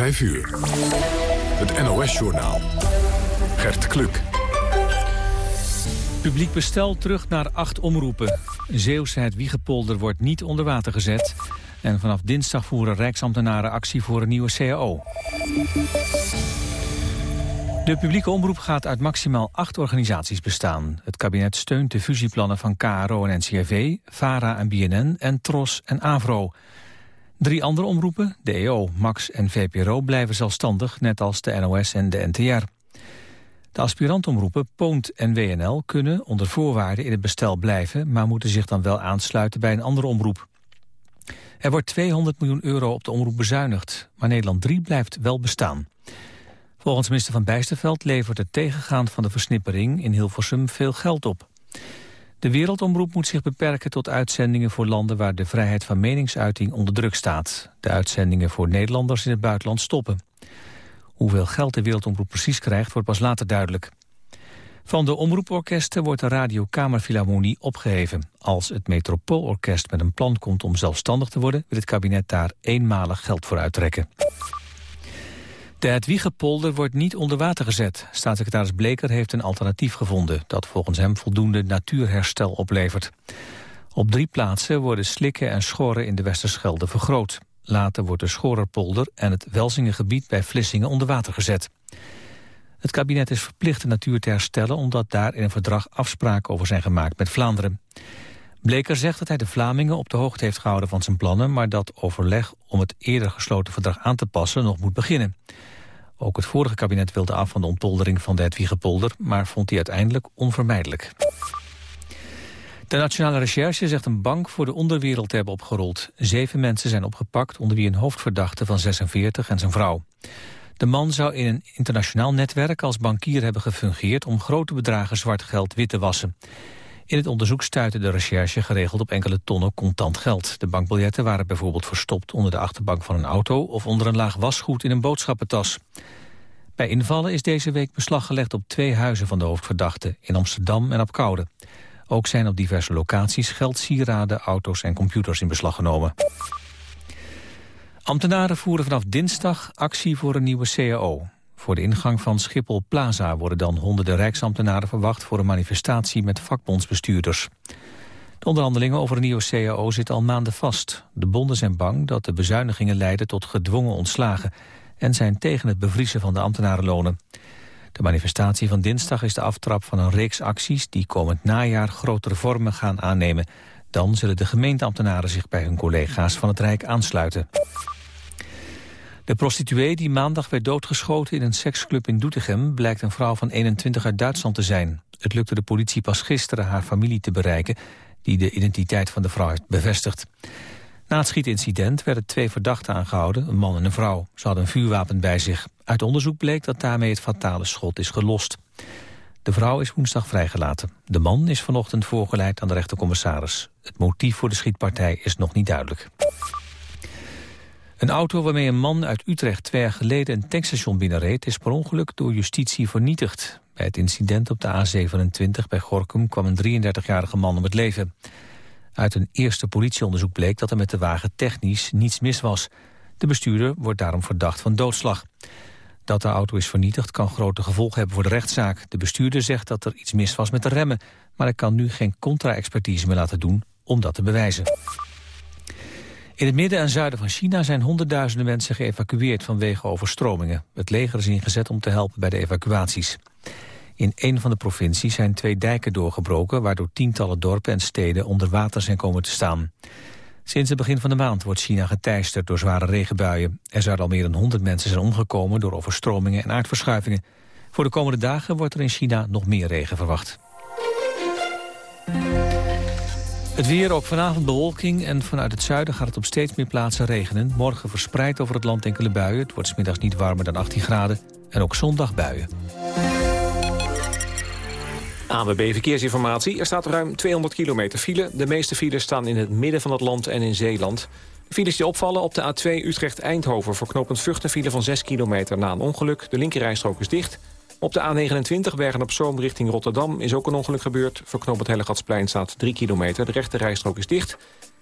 5 uur. Het NOS-journaal. Gert Kluk. Publiek bestel terug naar acht omroepen. Zeeuwse het Wiegepolder wordt niet onder water gezet. En vanaf dinsdag voeren Rijksambtenaren actie voor een nieuwe CAO. De publieke omroep gaat uit maximaal acht organisaties bestaan. Het kabinet steunt de fusieplannen van KRO en NCRV, VARA en BNN en TROS en AVRO. Drie andere omroepen, de EO, MAX en VPRO, blijven zelfstandig, net als de NOS en de NTR. De aspirantomroepen Poont en WNL kunnen onder voorwaarden in het bestel blijven... maar moeten zich dan wel aansluiten bij een andere omroep. Er wordt 200 miljoen euro op de omroep bezuinigd, maar Nederland 3 blijft wel bestaan. Volgens minister Van Bijsterveld levert het tegengaan van de versnippering in Hilversum veel geld op. De wereldomroep moet zich beperken tot uitzendingen voor landen waar de vrijheid van meningsuiting onder druk staat. De uitzendingen voor Nederlanders in het buitenland stoppen. Hoeveel geld de wereldomroep precies krijgt wordt pas later duidelijk. Van de omroeporkesten wordt de Radio Kamerfilharmonie opgeheven. Als het Metropoolorkest met een plan komt om zelfstandig te worden... wil het kabinet daar eenmalig geld voor uittrekken. De Hedwiegepolder wordt niet onder water gezet. Staatssecretaris Bleker heeft een alternatief gevonden... dat volgens hem voldoende natuurherstel oplevert. Op drie plaatsen worden slikken en schoren in de Westerschelde vergroot. Later wordt de Schorerpolder en het Welzingengebied bij Vlissingen onder water gezet. Het kabinet is verplicht de natuur te herstellen... omdat daar in een verdrag afspraken over zijn gemaakt met Vlaanderen. Bleker zegt dat hij de Vlamingen op de hoogte heeft gehouden van zijn plannen... maar dat overleg om het eerder gesloten verdrag aan te passen nog moet beginnen. Ook het vorige kabinet wilde af van de ontpoldering van de Hedwiegepolder... maar vond die uiteindelijk onvermijdelijk. De Nationale Recherche zegt een bank voor de onderwereld te hebben opgerold. Zeven mensen zijn opgepakt, onder wie een hoofdverdachte van 46 en zijn vrouw. De man zou in een internationaal netwerk als bankier hebben gefungeerd... om grote bedragen zwart geld wit te wassen. In het onderzoek stuitte de recherche geregeld op enkele tonnen contant geld. De bankbiljetten waren bijvoorbeeld verstopt onder de achterbank van een auto... of onder een laag wasgoed in een boodschappentas. Bij invallen is deze week beslag gelegd op twee huizen van de hoofdverdachte... in Amsterdam en op Koude. Ook zijn op diverse locaties geld, sieraden, auto's en computers in beslag genomen. Ambtenaren voeren vanaf dinsdag actie voor een nieuwe CAO. Voor de ingang van Schiphol Plaza worden dan honderden rijksambtenaren verwacht... voor een manifestatie met vakbondsbestuurders. De onderhandelingen over een nieuwe CAO zitten al maanden vast. De bonden zijn bang dat de bezuinigingen leiden tot gedwongen ontslagen... en zijn tegen het bevriezen van de ambtenarenlonen. De manifestatie van dinsdag is de aftrap van een reeks acties... die komend najaar grotere vormen gaan aannemen. Dan zullen de gemeenteambtenaren zich bij hun collega's van het Rijk aansluiten. De prostituee die maandag werd doodgeschoten in een seksclub in Doetinchem... blijkt een vrouw van 21 uit Duitsland te zijn. Het lukte de politie pas gisteren haar familie te bereiken... die de identiteit van de vrouw heeft bevestigd. Na het schietincident werden twee verdachten aangehouden, een man en een vrouw. Ze hadden een vuurwapen bij zich. Uit onderzoek bleek dat daarmee het fatale schot is gelost. De vrouw is woensdag vrijgelaten. De man is vanochtend voorgeleid aan de rechtercommissaris. Het motief voor de schietpartij is nog niet duidelijk. Een auto waarmee een man uit Utrecht twee jaar geleden een tankstation binnenreed... is per ongeluk door justitie vernietigd. Bij het incident op de A27 bij Gorkum kwam een 33-jarige man om het leven. Uit een eerste politieonderzoek bleek dat er met de wagen technisch niets mis was. De bestuurder wordt daarom verdacht van doodslag. Dat de auto is vernietigd kan grote gevolgen hebben voor de rechtszaak. De bestuurder zegt dat er iets mis was met de remmen... maar hij kan nu geen contra-expertise meer laten doen om dat te bewijzen. In het midden en zuiden van China zijn honderdduizenden mensen geëvacueerd vanwege overstromingen. Het leger is ingezet om te helpen bij de evacuaties. In een van de provincies zijn twee dijken doorgebroken... waardoor tientallen dorpen en steden onder water zijn komen te staan. Sinds het begin van de maand wordt China geteisterd door zware regenbuien. Er zouden al meer dan 100 mensen zijn omgekomen door overstromingen en aardverschuivingen. Voor de komende dagen wordt er in China nog meer regen verwacht. Het weer, ook vanavond bewolking en vanuit het zuiden gaat het op steeds meer plaatsen regenen. Morgen verspreid over het land enkele buien. Het wordt smiddags niet warmer dan 18 graden. En ook zondag buien. ANWB Verkeersinformatie. Er staat ruim 200 kilometer file. De meeste files staan in het midden van het land en in Zeeland. Files die opvallen op de A2 Utrecht-Eindhoven... voor knooppunt file van 6 kilometer na een ongeluk. De linkerrijstrook is dicht. Op de A29 Bergen op Zoom richting Rotterdam is ook een ongeluk gebeurd. Voor knooppunt Hellegatsplein staat 3 kilometer. De rechte rijstrook is dicht.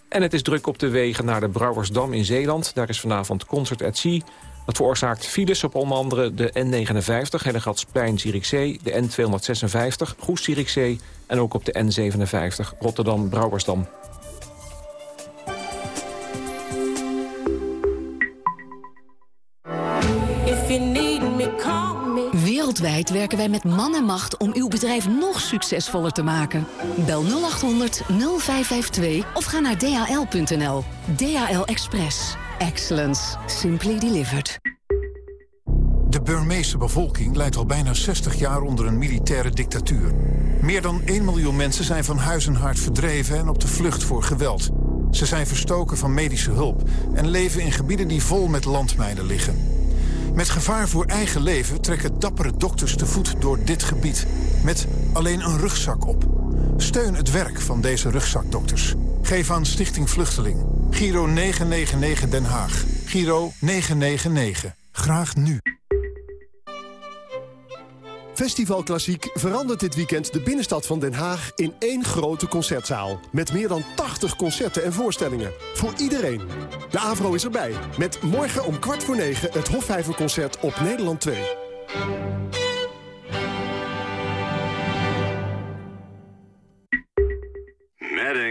En het is druk op de wegen naar de Brouwersdam in Zeeland. Daar is vanavond Concert at Sea. Dat veroorzaakt files op onder andere de N59, Hellegatsplein-Zierikzee... de N256, Goes-Zierikzee en ook op de N57, Rotterdam-Brouwersdam. Wereldwijd werken wij met man en macht om uw bedrijf nog succesvoller te maken. Bel 0800 0552 of ga naar dhl.nl. DHL Express. Excellence. Simply delivered. De Burmeese bevolking leidt al bijna 60 jaar onder een militaire dictatuur. Meer dan 1 miljoen mensen zijn van huis en hart verdreven en op de vlucht voor geweld. Ze zijn verstoken van medische hulp en leven in gebieden die vol met landmijnen liggen. Met gevaar voor eigen leven trekken dappere dokters te voet door dit gebied. Met alleen een rugzak op. Steun het werk van deze rugzakdokters. Geef aan Stichting Vluchteling. Giro 999 Den Haag. Giro 999. Graag nu. Festival Klassiek verandert dit weekend de binnenstad van Den Haag in één grote concertzaal. Met meer dan 80 concerten en voorstellingen. Voor iedereen. De AVRO is erbij. Met morgen om kwart voor negen het Hofvijverconcert op Nederland 2.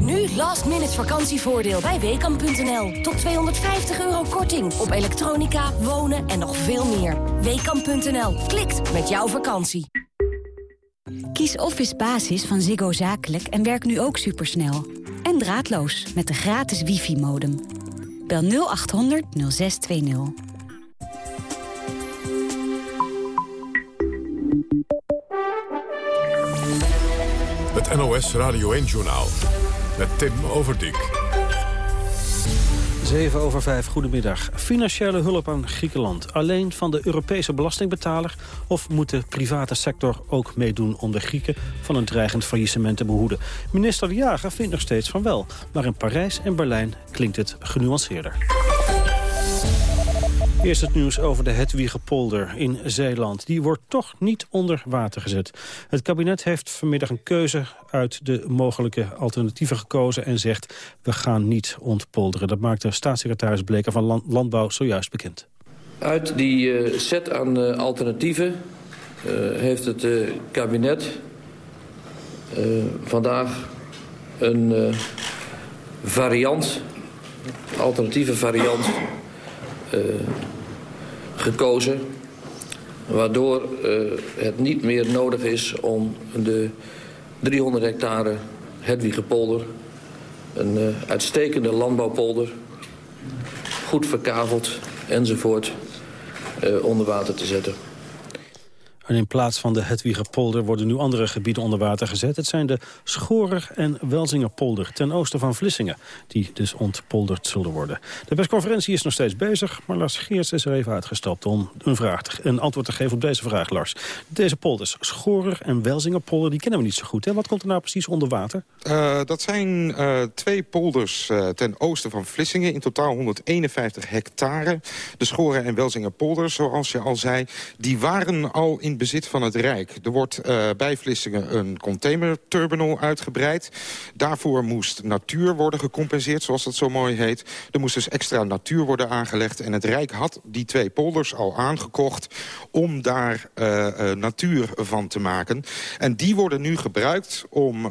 Nu last minute vakantievoordeel bij Weekamp.nl. Tot 250 euro korting op elektronica, wonen en nog veel meer. Weekamp.nl. Klikt met jouw vakantie. Kies Office Basis van Ziggo Zakelijk en werk nu ook supersnel. En draadloos met de gratis wifi-modem. Bel 0800 0620. Het NOS Radio 1-journaal met Tim Overdijk. 7 over 5, goedemiddag. Financiële hulp aan Griekenland. Alleen van de Europese belastingbetaler? Of moet de private sector ook meedoen om de Grieken van een dreigend faillissement te behoeden? Minister De Jager vindt nog steeds van wel. Maar in Parijs en Berlijn klinkt het genuanceerder. Eerst het nieuws over de Hedwigepolder in Zeeland. Die wordt toch niet onder water gezet. Het kabinet heeft vanmiddag een keuze uit de mogelijke alternatieven gekozen... en zegt, we gaan niet ontpolderen. Dat maakte staatssecretaris Bleker van Landbouw zojuist bekend. Uit die uh, set aan uh, alternatieven uh, heeft het kabinet vandaag een variant, alternatieve variant gekozen. Waardoor uh, het niet meer nodig is om de 300 hectare Hedwigepolder... een uh, uitstekende landbouwpolder, goed verkaveld enzovoort, onder water te zetten. En in plaats van de Hedwigerpolder worden nu andere gebieden onder water gezet. Het zijn de Schorer en Welzingerpolder ten oosten van Vlissingen... die dus ontpolderd zullen worden. De persconferentie is nog steeds bezig, maar Lars Geers is er even uitgestapt... om een, vraag antwoord te geven op deze vraag, Lars. Deze polders, Schorer en Welzingerpolder, die kennen we niet zo goed. Hè? Wat komt er nou precies onder water? Uh, dat zijn uh, twee polders uh, ten oosten van Vlissingen. In totaal 151 hectare. De Schoren en Welzingerpolder, zoals je al zei, die waren al in bezit van het Rijk. Er wordt uh, bij Vlissingen een containerterminal uitgebreid. Daarvoor moest natuur worden gecompenseerd, zoals dat zo mooi heet. Er moest dus extra natuur worden aangelegd. En het Rijk had die twee polders al aangekocht om daar uh, uh, natuur van te maken. En die worden nu gebruikt om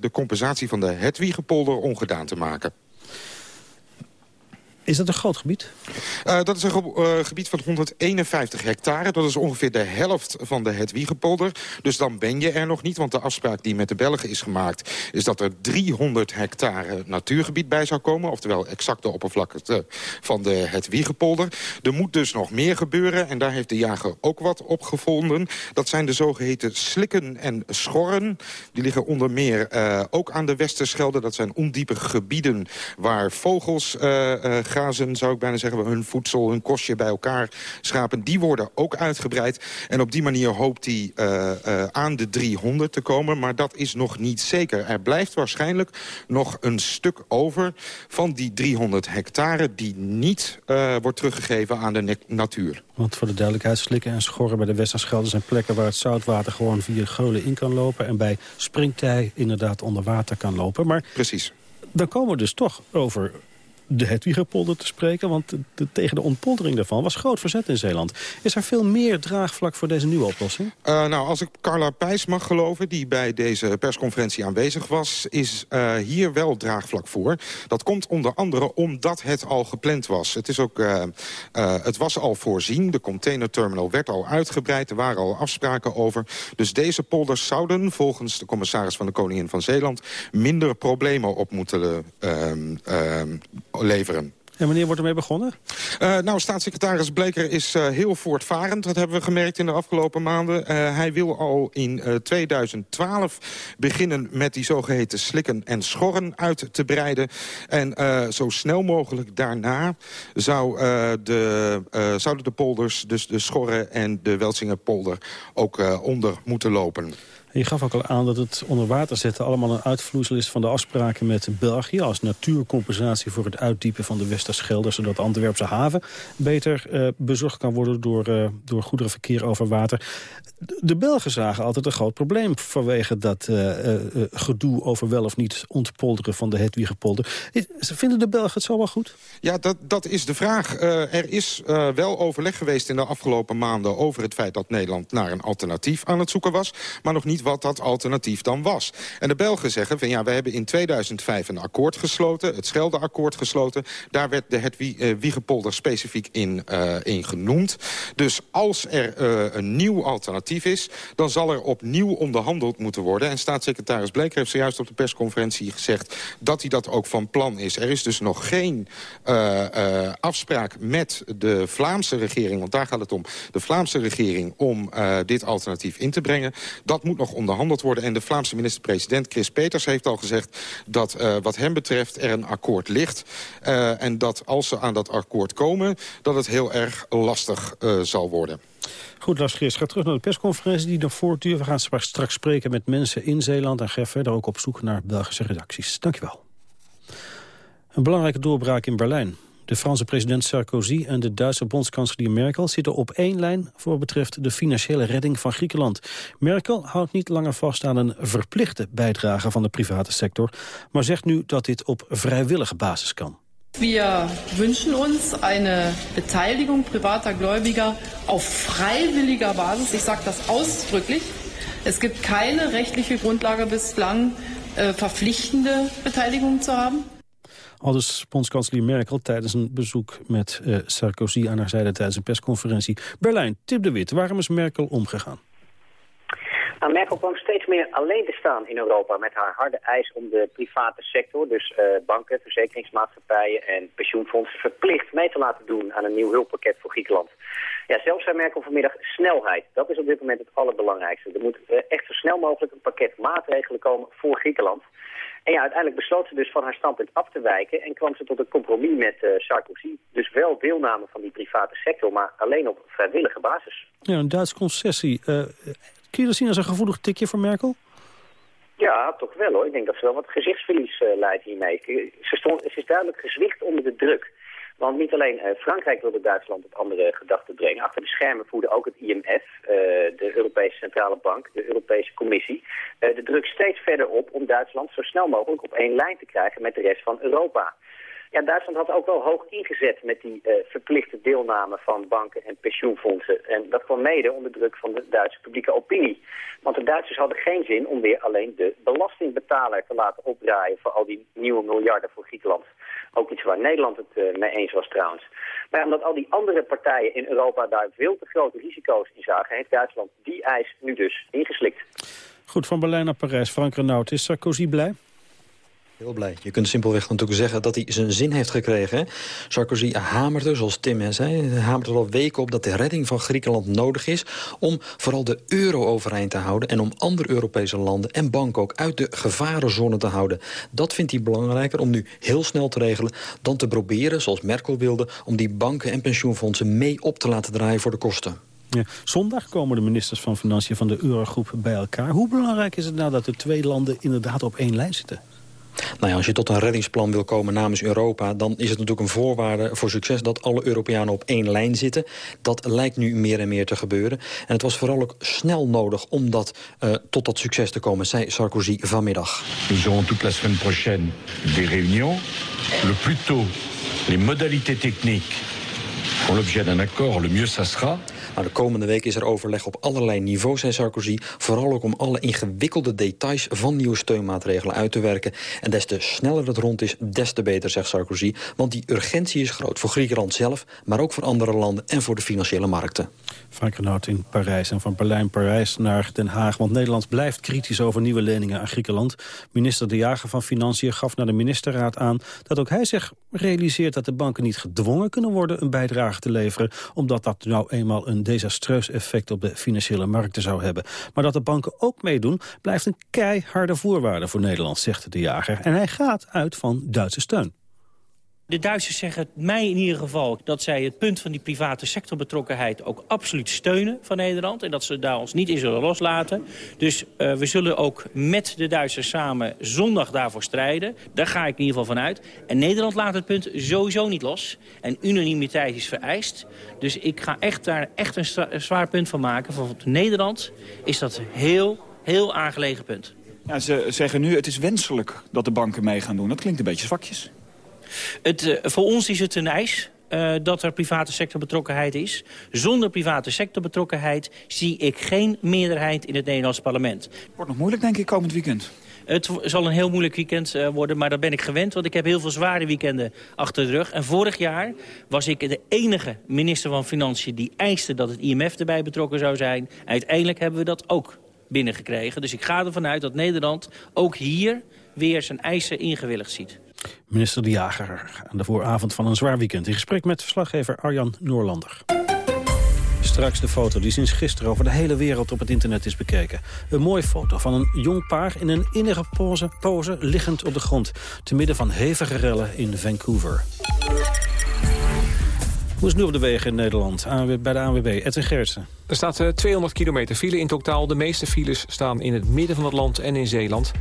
de compensatie van de Hedwigepolder ongedaan te maken. Is dat een groot gebied? Uh, dat is een ge uh, gebied van 151 hectare. Dat is ongeveer de helft van de Hedwiegepolder. Dus dan ben je er nog niet, want de afspraak die met de Belgen is gemaakt... is dat er 300 hectare natuurgebied bij zou komen. Oftewel exact de oppervlakte van de Hedwiegepolder. Er moet dus nog meer gebeuren en daar heeft de jager ook wat op gevonden. Dat zijn de zogeheten slikken en schorren. Die liggen onder meer uh, ook aan de Westerschelde. Dat zijn ondiepe gebieden waar vogels uitgazen, zou ik bijna zeggen, hun voedsel, hun kostje bij elkaar schapen, die worden ook uitgebreid. En op die manier hoopt hij aan de 300 te komen, maar dat is nog niet zeker. Er blijft waarschijnlijk nog een stuk over van die 300 hectare die niet wordt teruggegeven aan de natuur. Want voor de duidelijkheid, slikken en schorren bij de Westerschelde zijn plekken waar het zoutwater gewoon via geulen in kan lopen. En bij springtij inderdaad onder water kan lopen. Maar Precies. Dan komen we dus toch over de Hedwigerpolder te spreken. Want tegen de ontpoldering daarvan was groot verzet in Zeeland. Is er veel meer draagvlak voor deze nieuwe oplossing? Uh, nou, als ik Carla Pijs mag geloven, die bij deze persconferentie aanwezig was... is uh, hier wel draagvlak voor. Dat komt onder andere omdat het al gepland was. Het, is ook, uh, het was al voorzien, de containerterminal werd al uitgebreid... er waren al afspraken over. Dus deze polders zouden, volgens de commissaris van de Koningin van Zeeland... minder problemen op moeten leveren. En wanneer wordt ermee begonnen? Uh, nou, staatssecretaris Bleker is uh, heel voortvarend. Dat hebben we gemerkt in de afgelopen maanden. Uh, hij wil al in 2012 beginnen met die zogeheten slikken en schorren uit te breiden. En zo snel mogelijk daarna zou, de, zouden de polders, dus de schorren en de Welsingerpolder, ook onder moeten lopen. Je gaf ook al aan dat het onder water zetten allemaal een uitvloeisel is van de afspraken met België... als natuurcompensatie voor het uitdiepen van de Westerschelde... zodat Antwerpse haven beter uh, bezorgd kan worden door, uh, door goederenverkeer over water. De Belgen zagen altijd een groot probleem vanwege dat uh, gedoe over wel of niet ontpolderen van de Hedwiggepolder. Vinden de Belgen het zo wel goed? Ja, dat, dat is de vraag. er is wel overleg geweest in de afgelopen maanden over het feit dat Nederland naar een alternatief aan het zoeken was, maar nog niet wat dat alternatief dan was. En de Belgen zeggen van ja, we hebben in 2005 een akkoord gesloten, het Scheldeakkoord gesloten. Daar werd de het uh, Wiegepolder specifiek in, uh, in genoemd. Dus als er uh, een nieuw alternatief is, dan zal er opnieuw onderhandeld moeten worden. En staatssecretaris Bleker heeft zojuist op de persconferentie gezegd dat hij dat ook van plan is. Er is dus nog geen afspraak met de Vlaamse regering, want daar gaat het om, de Vlaamse regering om dit alternatief in te brengen. Dat moet nog onderhandeld worden. En de Vlaamse minister-president Chris Peters heeft al gezegd... dat uh, wat hem betreft er een akkoord ligt. Uh, en dat als ze aan dat akkoord komen... dat het heel erg lastig uh, zal worden. Goed, Lars Geers, ga terug naar de persconferentie die nog voortduurt. We gaan straks spreken met mensen in Zeeland... en ga verder ook op zoek naar Belgische redacties. Dankjewel. Een belangrijke doorbraak in Berlijn. De Franse president Sarkozy en de Duitse bondskanselier Merkel zitten op één lijn voor betreft de financiële redding van Griekenland. Merkel houdt niet langer vast aan een verplichte bijdrage van de private sector, maar zegt nu dat dit op vrijwillige basis kan. Wir wünschen uns eine Beteiligung privater Gläubiger auf freiwilliger Basis. Ich sage das ausdrücklich. Es gibt keine rechtliche Grundlage bislang, äh, verpflichtende Beteiligung zu haben. Aldus bondskanselier Merkel tijdens een bezoek met uh, Sarkozy aan haar zijde tijdens een persconferentie. Berlijn, Tip de Wit, waarom is Merkel omgegaan? Nou, Merkel kwam steeds meer alleen te staan in Europa met haar harde eis om de private sector, dus uh, banken, verzekeringsmaatschappijen en pensioenfondsen, verplicht mee te laten doen aan een nieuw hulppakket voor Griekenland. Ja, zelfs zei Merkel vanmiddag snelheid. Dat is op dit moment het allerbelangrijkste. Er moet uh, echt zo snel mogelijk een pakket maatregelen komen voor Griekenland. En ja, uiteindelijk besloot ze dus van haar standpunt af te wijken... en kwam ze tot een compromis met uh, Sarkozy. Dus wel deelname van die private sector, maar alleen op vrijwillige basis. Ja, een Duitse concessie. Uh, kun je dat zien als een gevoelig tikje voor Merkel? Ja, toch wel hoor. Ik denk dat ze wel wat gezichtsverlies uh, leidt hiermee. Ze, stond, ze is duidelijk gezwicht onder de druk. Want niet alleen uh, Frankrijk wilde Duitsland op andere gedachten brengen. Achter de schermen voerde ook het IMF, uh, de Europese Centrale Bank, de Europese Commissie... Uh, de druk steeds verder op om Duitsland zo snel mogelijk op één lijn te krijgen met de rest van Europa. Ja, Duitsland had ook wel hoog ingezet met die verplichte deelname van banken en pensioenfondsen. En dat kwam mede onder druk van de Duitse publieke opinie. Want de Duitsers hadden geen zin om weer alleen de belastingbetaler te laten opdraaien voor al die nieuwe miljarden voor Griekenland. Ook iets waar Nederland het uh, mee eens was trouwens. Maar omdat al die andere partijen in Europa daar veel te grote risico's in zagen... heeft Duitsland die eis nu dus ingeslikt. Goed, van Berlijn naar Parijs. Frank Renaud, is Sarkozy blij? Heel blij. Je kunt simpelweg natuurlijk zeggen dat hij zijn zin heeft gekregen. Sarkozy hamert er, zoals Tim zei, hamert er al weken op... dat de redding van Griekenland nodig is... om vooral de euro overeind te houden... en om andere Europese landen en banken ook uit de gevarenzone te houden. Dat vindt hij belangrijker om nu heel snel te regelen... dan te proberen, zoals Merkel wilde... om die banken en pensioenfondsen mee op te laten draaien voor de kosten. Ja, zondag komen de ministers van Financiën van de Eurogroep bij elkaar. Hoe belangrijk is het nou dat de twee landen inderdaad op één lijn zitten? Nou als je tot een reddingsplan wil komen namens Europa... dan is het natuurlijk een voorwaarde voor succes dat alle Europeanen op één lijn zitten. Dat lijkt nu meer en meer te gebeuren. En het was vooral ook snel nodig om dat, uh, tot dat succes te komen, zei Sarkozy vanmiddag. Nous aurons toute la semaine prochaine des réunions. Le plus tôt les modalités techniques font l'objet d'un accord, le mieux ça sera. De komende week is er overleg op allerlei niveaus, zei Sarkozy. Vooral ook om alle ingewikkelde details van nieuwe steunmaatregelen uit te werken. En des te sneller het rond is, des te beter, zegt Sarkozy. Want die urgentie is groot voor Griekenland zelf... maar ook voor andere landen en voor de financiële markten. Renaud in Parijs en van Berlijn-Parijs naar Den Haag. Want Nederland blijft kritisch over nieuwe leningen aan Griekenland. Minister De Jager van Financiën gaf naar de ministerraad aan... dat ook hij zich realiseert dat de banken niet gedwongen kunnen worden... een bijdrage te leveren, omdat dat nou eenmaal een desastreus effect op de financiële markten zou hebben. Maar dat de banken ook meedoen, blijft een keiharde voorwaarde voor Nederland, zegt de jager. En hij gaat uit van Duitse steun. De Duitsers zeggen mij in ieder geval dat zij het punt van die private sectorbetrokkenheid ook absoluut steunen van Nederland. En dat ze daar ons niet in zullen loslaten. Dus uh, we zullen ook met de Duitsers samen zondag daarvoor strijden. Daar ga ik in ieder geval van uit. En Nederland laat het punt sowieso niet los. En unanimiteit is vereist. Dus ik ga echt daar echt een, zwaar punt van maken. Voor Nederland is dat een heel, heel aangelegen punt. Ja, ze zeggen nu het is wenselijk dat de banken mee gaan doen. Dat klinkt een beetje zwakjes. Het, uh, voor ons is het een eis uh, dat er private sectorbetrokkenheid is. Zonder private sectorbetrokkenheid zie ik geen meerderheid in het Nederlands parlement. Wordt nog moeilijk denk ik komend weekend. Het zal een heel moeilijk weekend uh, worden, maar dat ben ik gewend. Want ik heb heel veel zware weekenden achter de rug. En vorig jaar was ik de enige minister van Financiën die eiste dat het IMF erbij betrokken zou zijn. Uiteindelijk hebben we dat ook binnengekregen. Dus ik ga ervan uit dat Nederland ook hier weer zijn eisen ingewilligd ziet. Minister De Jager aan de vooravond van een zwaar weekend... in gesprek met verslaggever Arjan Noorlander. Straks de foto die sinds gisteren over de hele wereld op het internet is bekeken. Een mooie foto van een jong paar in een innige pose, pose liggend op de grond... te midden van hevige rellen in Vancouver. Hoe is het nu op de wegen in Nederland? Bij de ANWB, Edwin Gertsen. Er staat 200 eh, kilometer file in totaal. De meeste files staan in het midden van het land en in Zeeland.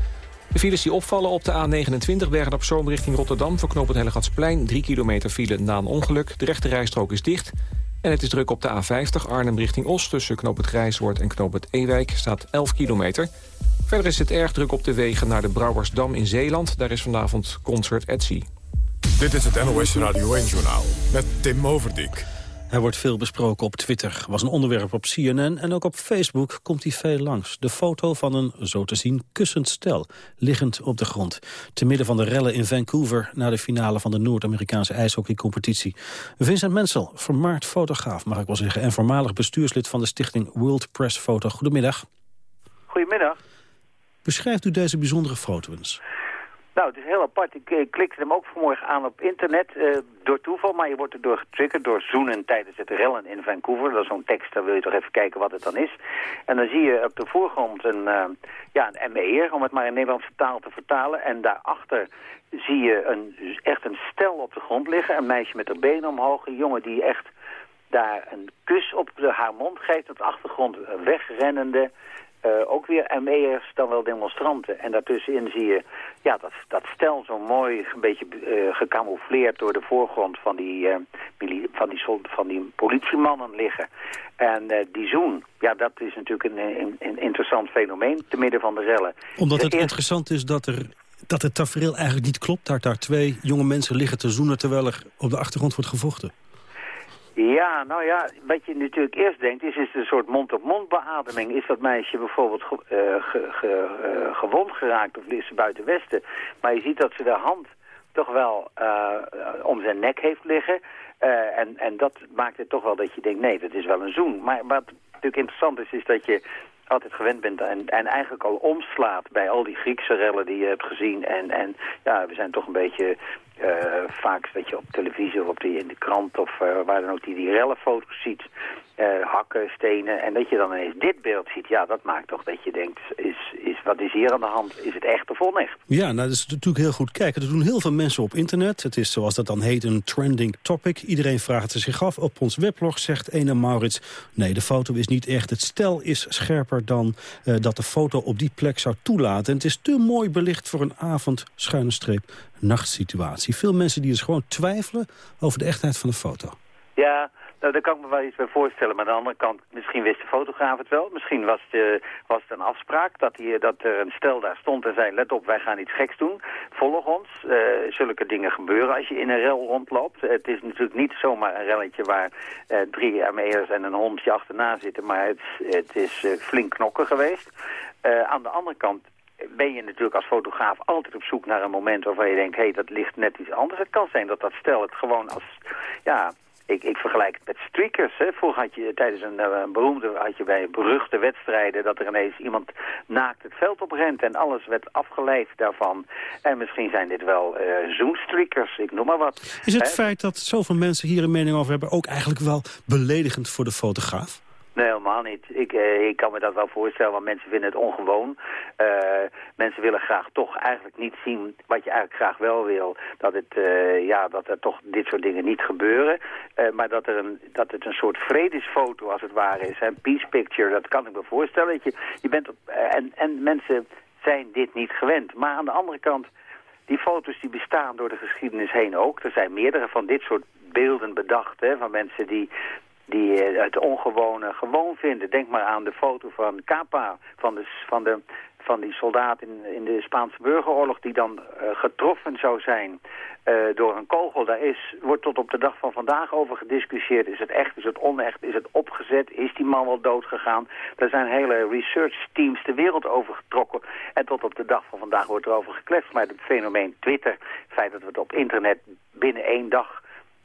De files die opvallen op de A29 Bergen op Zoom richting Rotterdam... voor het Hellegatsplein, 3 kilometer file na een ongeluk. De rechte rijstrook is dicht. En het is druk op de A50 Arnhem richting Os... tussen knoop het Grijswoord en knoop het Ewijk staat 11 kilometer. Verder is het erg druk op de wegen naar de Brouwersdam in Zeeland. Daar is vanavond Concert Etsy. Dit is het NOS Radio 1-journaal met Tim Overdijk. Hij wordt veel besproken op Twitter, was een onderwerp op CNN... en ook op Facebook komt hij veel langs. De foto van een, zo te zien, kussend stel, liggend op de grond. Te midden van de rellen in Vancouver... na de finale van de Noord-Amerikaanse ijshockeycompetitie. Vincent Mensel, vermaard fotograaf, mag ik wel zeggen... en voormalig bestuurslid van de stichting World Press Photo. Goedemiddag. Goedemiddag. Beschrijft u deze bijzondere foto eens? Nou, het is heel apart. Ik, ik klikte hem ook vanmorgen aan op internet uh, door toeval, maar je wordt erdoor getriggerd door zoenen tijdens het rellen in Vancouver. Dat is zo'n tekst, daar wil je toch even kijken wat het dan is. En dan zie je op de voorgrond een, uh, ja, een ME'er, om het maar in Nederlandse taal te vertalen. En daarachter zie je een, echt een stel op de grond liggen, een meisje met haar benen omhoog, een jongen die echt daar een kus op de, haar mond geeft, op de achtergrond wegrennende... Uh, ook weer ME'ers dan wel demonstranten. En daartussenin zie je ja, dat, dat stel zo mooi een beetje uh, gecamoufleerd door de voorgrond van die, uh, van die, van die politiemannen liggen. En die zoen, ja, dat is natuurlijk een, een, een, interessant fenomeen te midden van de rellen. Omdat het interessant is dat er dat het tafereel eigenlijk niet klopt. Dat daar twee jonge mensen liggen te zoenen terwijl er op de achtergrond wordt gevochten. Ja, nou ja, wat je natuurlijk eerst denkt is, is het een soort mond-op-mond beademing. Is dat meisje bijvoorbeeld ge, ge, uh, gewond geraakt of is ze buiten westen? Maar je ziet dat ze de hand toch wel uh, om zijn nek heeft liggen. en, en dat maakt het toch wel dat je denkt, nee, dat is wel een zoen. Maar wat natuurlijk interessant is, is dat je altijd gewend bent en, en eigenlijk al omslaat bij al die Griekse rellen die je hebt gezien. En, en ja, we zijn toch een beetje vaak dat je op televisie of op de, in de krant of uh, waar dan ook die, die rellenfoto's ziet. Uh, hakken, stenen. En dat je dan ineens dit beeld ziet. Ja, dat maakt toch dat je denkt, is, is, wat is hier aan de hand? Is het echt of onecht? Ja, nou dat is natuurlijk heel goed kijken. Er doen heel veel mensen op internet. Het is zoals dat dan heet een trending topic. Iedereen vraagt het zich af. Op ons weblog zegt ene Maurits... nee, de foto is niet echt. Het stel is scherper dan dat de foto op die plek zou toelaten. En het is te mooi belicht voor een avond, schuine streep, nachtsituatie. Veel mensen die dus gewoon twijfelen over de echtheid van de foto. Ja, nou, daar kan ik me wel iets bij voorstellen. Maar aan de andere kant, misschien wist de fotograaf het wel. Misschien was het, was het een afspraak dat, die, dat er een stel daar stond en zei... let op, wij gaan iets geks doen. Volg ons. Uh, zulke dingen gebeuren als je in een rel rondloopt. Het is natuurlijk niet zomaar een relletje waar drie ME'ers en een hondje achterna zitten. Maar het, het is flink knokken geweest. aan de andere kant ben je natuurlijk als fotograaf altijd op zoek naar een moment waarvan je denkt, hé, hey, dat ligt net iets anders. Het kan zijn dat dat stel het gewoon als, ja, ik, ik vergelijk het met streakers. Hè. Vroeger had je tijdens een, een, beroemde, had je bij beruchte wedstrijden dat er ineens iemand naakt het veld oprent en alles werd afgeleid daarvan. En misschien zijn dit wel uh, zoomstreakers, ik noem maar wat. Is het feit dat zoveel mensen hier een mening over hebben ook eigenlijk wel beledigend voor de fotograaf? Nee, helemaal niet. Ik, eh, ik kan me dat wel voorstellen, want mensen vinden het ongewoon. Uh, mensen willen graag toch eigenlijk niet zien wat je eigenlijk graag wel wil. Dat, het, uh, ja, dat er toch dit soort dingen niet gebeuren. maar dat, er een, dat het een soort vredesfoto als het ware is. Een peace picture, dat kan ik me voorstellen. Je, je bent op, en, en mensen zijn dit niet gewend. Maar aan de andere kant, die foto's die bestaan door de geschiedenis heen ook. Er zijn meerdere van dit soort beelden bedacht, hè, van mensen die die eh, het ongewone gewoon vinden. Denk maar aan de foto van Capa, van, de, van, de, van die soldaat in, in de Spaanse burgeroorlog... die dan uh, getroffen zou zijn uh, door een kogel. Daar is, wordt tot op de dag van vandaag over gediscussieerd. Is het echt, is het onecht, is het opgezet? Is die man wel dood gegaan? Er zijn hele research teams de wereld over getrokken. En tot op de dag van vandaag wordt er over gekletst. Maar het fenomeen Twitter, het feit dat we het op internet binnen één dag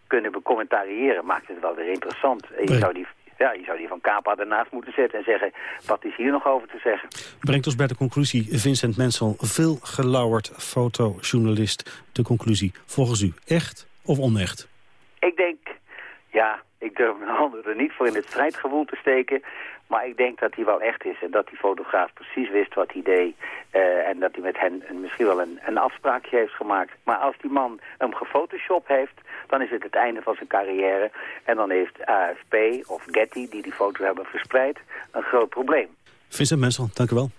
kunnen becommentariëren, maakt het wel weer interessant. Je zou die ja, je zou die van Kapa ernaast moeten zetten en zeggen... wat is hier nog over te zeggen? Brengt ons bij de conclusie, Vincent Mensel, veel gelauwerd fotojournalist. De conclusie, volgens u, echt of onecht? Ik denk, ja, ik durf mijn handen er niet voor in het strijdgevoel te steken... Maar ik denk dat hij wel echt is en dat die fotograaf precies wist wat hij deed. Uh, en dat hij met hen misschien wel een, een afspraakje heeft gemaakt. Maar als die man hem gefotoshopt heeft, dan is het het einde van zijn carrière. En dan heeft AFP of Getty, die die foto hebben verspreid, een groot probleem. Vincent Mensel, dank u wel.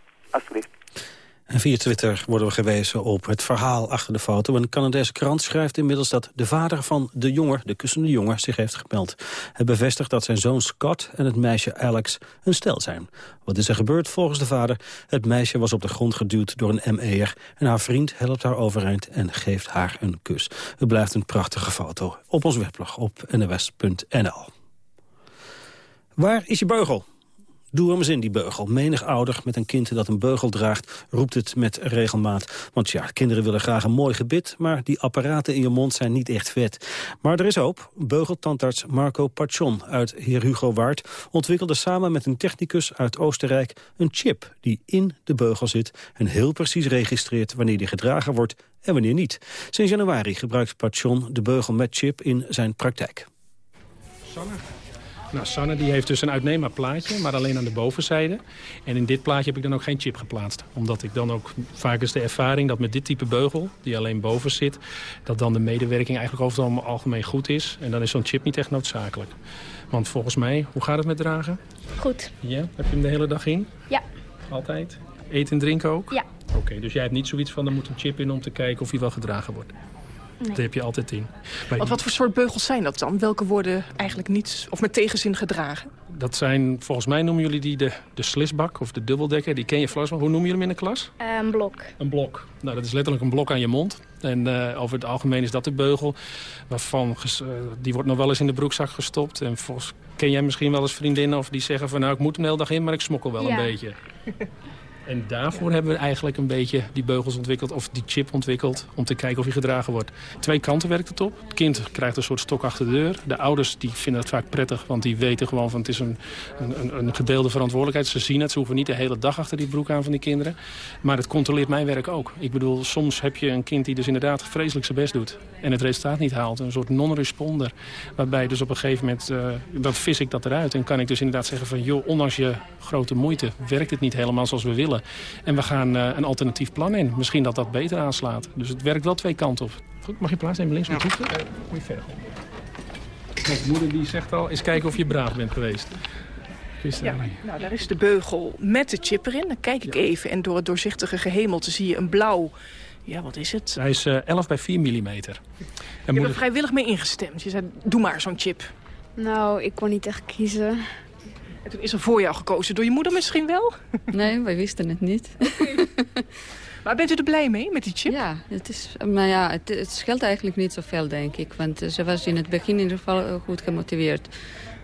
En via Twitter worden we gewezen op het verhaal achter de foto. Een Canadese krant schrijft inmiddels dat de vader van de jongen, de kussende jongen, zich heeft gemeld. Hij bevestigt dat zijn zoon Scott en het meisje Alex een stel zijn. Wat is er gebeurd volgens de vader? Het meisje was op de grond geduwd door een ME'er en haar vriend helpt haar overeind en geeft haar een kus. Het blijft een prachtige foto op ons weblog op nws.nl. Waar is je beugel? Doe hem eens in, die beugel. Menig ouder met een kind dat een beugel draagt, roept het met regelmaat. Want ja, kinderen willen graag een mooi gebit, maar die apparaten in je mond zijn niet echt vet. Maar er is hoop. Beugeltandarts Marco Pachon uit Heer Hugo Waard ontwikkelde samen met een technicus uit Oostenrijk een chip die in de beugel zit en heel precies registreert wanneer die gedragen wordt en wanneer niet. Sinds januari gebruikt Pachon de beugel met chip in zijn praktijk. Nou, Sanne die heeft dus een uitneembaar plaatje, maar alleen aan de bovenzijde. En in dit plaatje heb ik dan ook geen chip geplaatst. Omdat ik dan ook, vaak is de ervaring dat met dit type beugel, die alleen boven zit... dat dan de medewerking eigenlijk over het algemeen goed is. En dan is zo'n chip niet echt noodzakelijk. Want volgens mij, hoe gaat het met dragen? Goed. Ja? Heb je hem de hele dag in? Ja. Altijd? Eten en drinken ook? Ja. Oké, dus jij hebt niet zoiets van, er moet een chip in om te kijken of hij wel gedragen wordt? Nee. Dat heb je altijd in. Wat, wat voor soort beugels zijn dat dan? Welke worden eigenlijk niet of met tegenzin gedragen? Dat zijn, volgens mij noemen jullie die de, de slisbak of de dubbeldekker. Die ken je vast wel. Hoe noemen jullie hem in de klas? Uh, een blok. Een blok. Nou, dat is letterlijk een blok aan je mond. En uh, over het algemeen is dat de beugel. Waarvan, uh, die wordt nog wel eens in de broekzak gestopt. En volgens, ken jij misschien wel eens vriendinnen of die zeggen van... nou, ik moet hem de hele dag in, maar ik smokkel wel ja. een beetje. En daarvoor hebben we eigenlijk een beetje die beugels ontwikkeld... of die chip ontwikkeld om te kijken of hij gedragen wordt. Twee kanten werkt het op. Het kind krijgt een soort stok achter de deur. De ouders die vinden het vaak prettig, want die weten gewoon... van het is een, een, een gedeelde verantwoordelijkheid. Ze zien het, ze hoeven niet de hele dag achter die broek aan van die kinderen. Maar het controleert mijn werk ook. Ik bedoel, soms heb je een kind die dus inderdaad vreselijk zijn best doet... en het resultaat niet haalt. Een soort non-responder. Waarbij dus op een gegeven moment, uh, dan vis ik dat eruit... en kan ik dus inderdaad zeggen van... joh, ondanks je grote moeite werkt het niet helemaal zoals we willen. En we gaan uh, een alternatief plan in. Misschien dat dat beter aanslaat. Dus het werkt wel twee kanten op. Goed, mag je plaatsnemen links met ja. Uh, moet je verder Kijk, moeder die zegt al, eens kijken of je braaf bent geweest. Ja, nou, daar is de beugel met de chip erin. Dan kijk ik ja. even en door het doorzichtige gehemelte zie je een blauw... Ja, wat is het? Hij is uh, 11 bij 4 mm. En je moeder... hebt er vrijwillig mee ingestemd. Je zei, doe maar zo'n chip. Nou, ik kon niet echt kiezen. En toen is er voor jou gekozen. Door je moeder misschien wel? Nee, wij wisten het niet. Okay. maar bent u er blij mee met die chip? Ja, het, is, maar ja, het, het scheelt eigenlijk niet zoveel, denk ik. Want ze was in het begin in ieder geval goed gemotiveerd.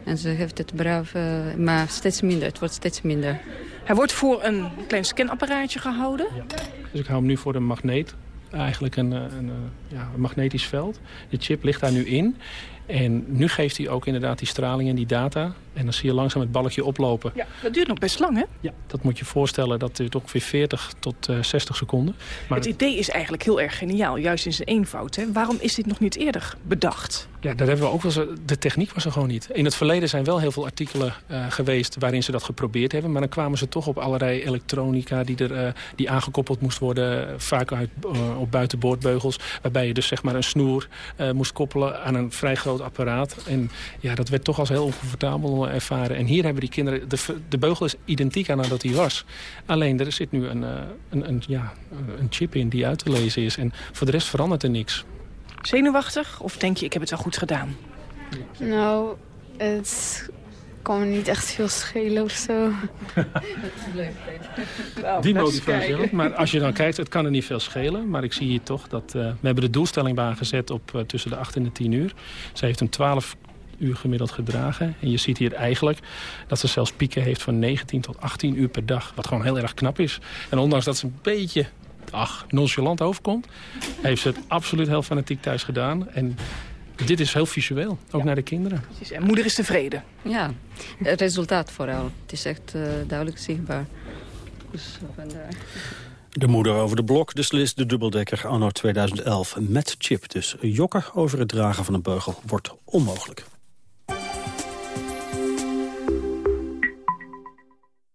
En ze heeft het braaf, uh, maar steeds minder. Het wordt steeds minder. Hij wordt voor een klein scanapparaatje gehouden? Ja. Dus ik hou hem nu voor een magneet. Eigenlijk een, een, ja, een magnetisch veld. De chip ligt daar nu in. En nu geeft hij ook inderdaad die straling en die data. En dan zie je langzaam het balkje oplopen. Ja, dat duurt nog best lang, hè? Ja, dat moet je voorstellen. Dat duurt ongeveer 40 tot uh, 60 seconden. Maar het idee is eigenlijk heel erg geniaal. Juist in zijn eenvoud, hè? Waarom is dit nog niet eerder bedacht? Ja, daar hebben we ook wel zo, de techniek was er gewoon niet. In het verleden zijn wel heel veel artikelen uh, geweest waarin ze dat geprobeerd hebben. Maar dan kwamen ze toch op allerlei elektronica die, er, uh, die aangekoppeld moest worden. Vaak uit, op buitenboordbeugels. Waarbij je dus zeg maar een snoer moest koppelen aan een vrij groot apparaat. En ja, dat werd toch als heel oncomfortabel ervaren. En hier hebben die kinderen... De, de beugel is identiek aan dat hij was. Alleen er zit nu een, een, een, ja, een chip in die uit te lezen is. En voor de rest verandert er niks. Zenuwachtig? Of denk je, ik heb het wel goed gedaan? Nou, het kan me niet echt veel schelen of zo. Die motivatie ook. Maar als je dan kijkt, het kan er niet veel schelen. Maar ik zie hier toch dat... Uh, we hebben de doelstelling aangezet op uh, tussen de 8 en de 10 uur. Ze heeft hem 12 uur gemiddeld gedragen. En je ziet hier eigenlijk dat ze zelfs pieken heeft van 19 tot 18 uur per dag. Wat gewoon heel erg knap is. En ondanks dat ze een beetje ach, nonchalant overkomt... heeft ze het absoluut heel fanatiek thuis gedaan. En dit is heel visueel, ook ja. naar de kinderen. Precies. En moeder is tevreden. Ja, het resultaat vooral. Het is echt uh, duidelijk zichtbaar. Dus vandaar. De moeder over de blok, de slis, de dubbeldekker anno 2011. Met chip dus. Jokken over het dragen van een beugel wordt onmogelijk.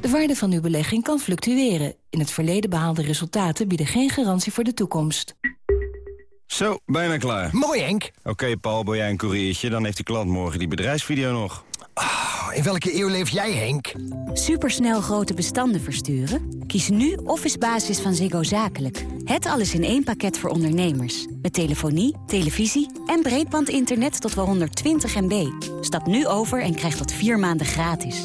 De waarde van uw belegging kan fluctueren. In het verleden behaalde resultaten bieden geen garantie voor de toekomst. Zo, bijna klaar. Mooi, Henk. Oké, okay, Paul, ben jij een koeriertje? Dan heeft de klant morgen die bedrijfsvideo nog. Oh, in welke eeuw leef jij, Henk? Supersnel grote bestanden versturen? Kies nu Office Basis van Ziggo Zakelijk. Het alles in één pakket voor ondernemers. Met telefonie, televisie en breedbandinternet tot wel 120 MB. Stap nu over en krijg dat vier maanden gratis.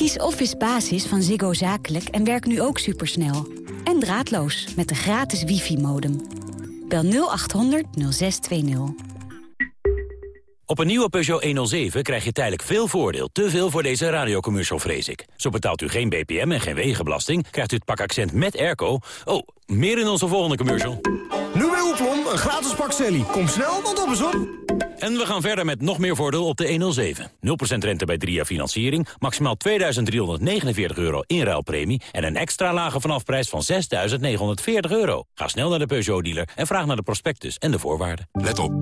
Kies Office Basis van Ziggo Zakelijk en werk nu ook supersnel. En draadloos met de gratis wifi-modem. Bel 0800 0620. Op een nieuwe Peugeot 107 krijg je tijdelijk veel voordeel. Te veel voor deze radiocommercial, vrees ik. Zo betaalt u geen BPM en geen wegenbelasting. Krijgt u het pak accent met airco. Oh, meer in onze volgende commercial. Nu bij Oeplon, een gratis pak Kom snel, want op is op. En we gaan verder met nog meer voordeel op de 107. 0% rente bij 3 jaar financiering, maximaal 2.349 euro inruilpremie... en een extra lage vanafprijs van 6.940 euro. Ga snel naar de Peugeot-dealer en vraag naar de prospectus en de voorwaarden. Let op.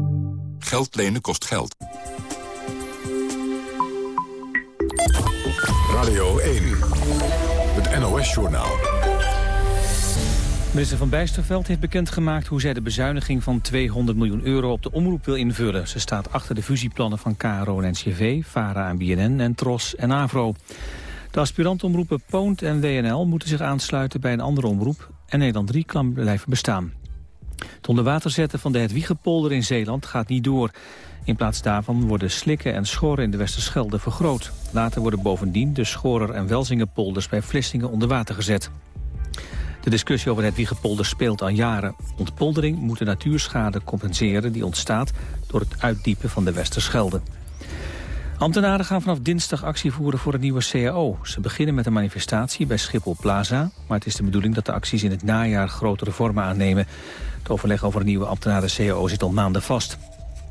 Geld lenen kost geld. Radio 1. Het NOS-journaal. Minister Van Bijsterveld heeft bekendgemaakt hoe zij de bezuiniging van 200 miljoen euro op de omroep wil invullen. Ze staat achter de fusieplannen van KRO en NCV, VARA en BNN en TROS en AVRO. De aspirantomroepen Poont en WNL moeten zich aansluiten bij een andere omroep en Nederland 3 kan blijven bestaan. Het onderwater zetten van de Hedwiegepolder in Zeeland gaat niet door. In plaats daarvan worden slikken en schoren in de Westerschelde vergroot. Later worden bovendien de Schorer- en Welzingenpolders bij Vlissingen onder water gezet. De discussie over het Wiegepolder speelt al jaren. Ontpoldering moet de natuurschade compenseren die ontstaat door het uitdiepen van de Westerschelde. Ambtenaren gaan vanaf dinsdag actie voeren voor een nieuwe CAO. Ze beginnen met een manifestatie bij Schiphol Plaza... maar het is de bedoeling dat de acties in het najaar grotere vormen aannemen. Het overleg over een nieuwe ambtenaren-CAO zit al maanden vast.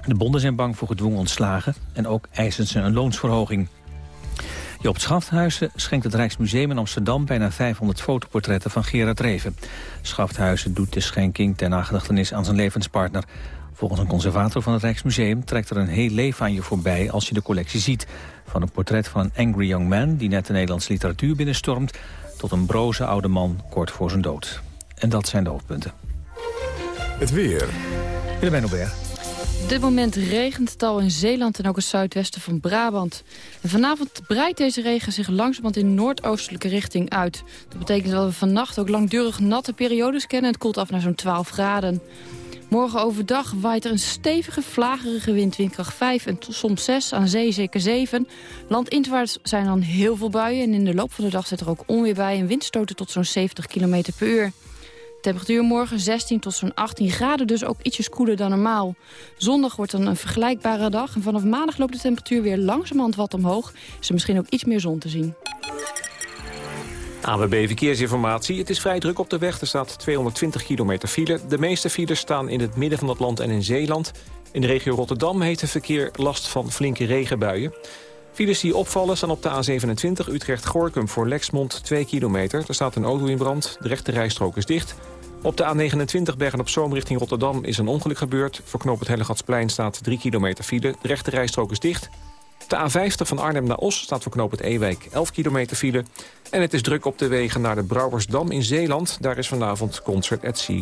De bonden zijn bang voor gedwongen ontslagen en ook eisen ze een loonsverhoging. Joop Schafthuizen schenkt het Rijksmuseum in Amsterdam bijna 500 fotoportretten van Gerard Reven. Schafthuizen doet de schenking ter nagedachtenis aan zijn levenspartner. Volgens een conservator van het Rijksmuseum trekt er een heel leven aan je voorbij als je de collectie ziet. Van een portret van een angry young man die net de Nederlandse literatuur binnenstormt... tot een broze oude man kort voor zijn dood. En dat zijn de hoofdpunten. Het weer. Willemijn Hubert. Op dit moment regent het al in Zeeland en ook het zuidwesten van Brabant. Vanavond breidt deze regen zich langzamerhand in noordoostelijke richting uit. Dat betekent dat we vannacht ook langdurig natte periodes kennen. Het koelt af naar zo'n 12 graden. Morgen overdag waait er een stevige, vlagerige wind, windkracht 5 en soms 6, aan zee zeker 7. Landinwaarts zijn dan heel veel buien en in de loop van de dag zit er ook onweer bij... en windstoten tot zo'n 70 km per uur. Temperatuur morgen 16 tot zo'n 18 graden, dus ook ietsjes koeler dan normaal. Zondag wordt dan een vergelijkbare dag en vanaf maandag loopt de temperatuur weer langzamerhand wat omhoog. Is er misschien ook iets meer zon te zien. AWB Verkeersinformatie. Het is vrij druk op de weg. Er staat 220 kilometer file. De meeste files staan in het midden van het land en in Zeeland. In de regio Rotterdam heeft het verkeer last van flinke regenbuien. Files die opvallen staan op de A27 Utrecht-Gorkum voor Lexmond 2 kilometer. Er staat een auto in brand. De rechte rijstrook is dicht. Op de A29 Bergen-op-Zoom richting Rotterdam is een ongeluk gebeurd. Voor het Hellegatsplein staat 3 kilometer file. De rechte rijstrook is dicht. Op de A50 van Arnhem naar Os staat voor knoop het Ewijk 11 kilometer file. En het is druk op de wegen naar de Brouwersdam in Zeeland. Daar is vanavond Concert at Sea.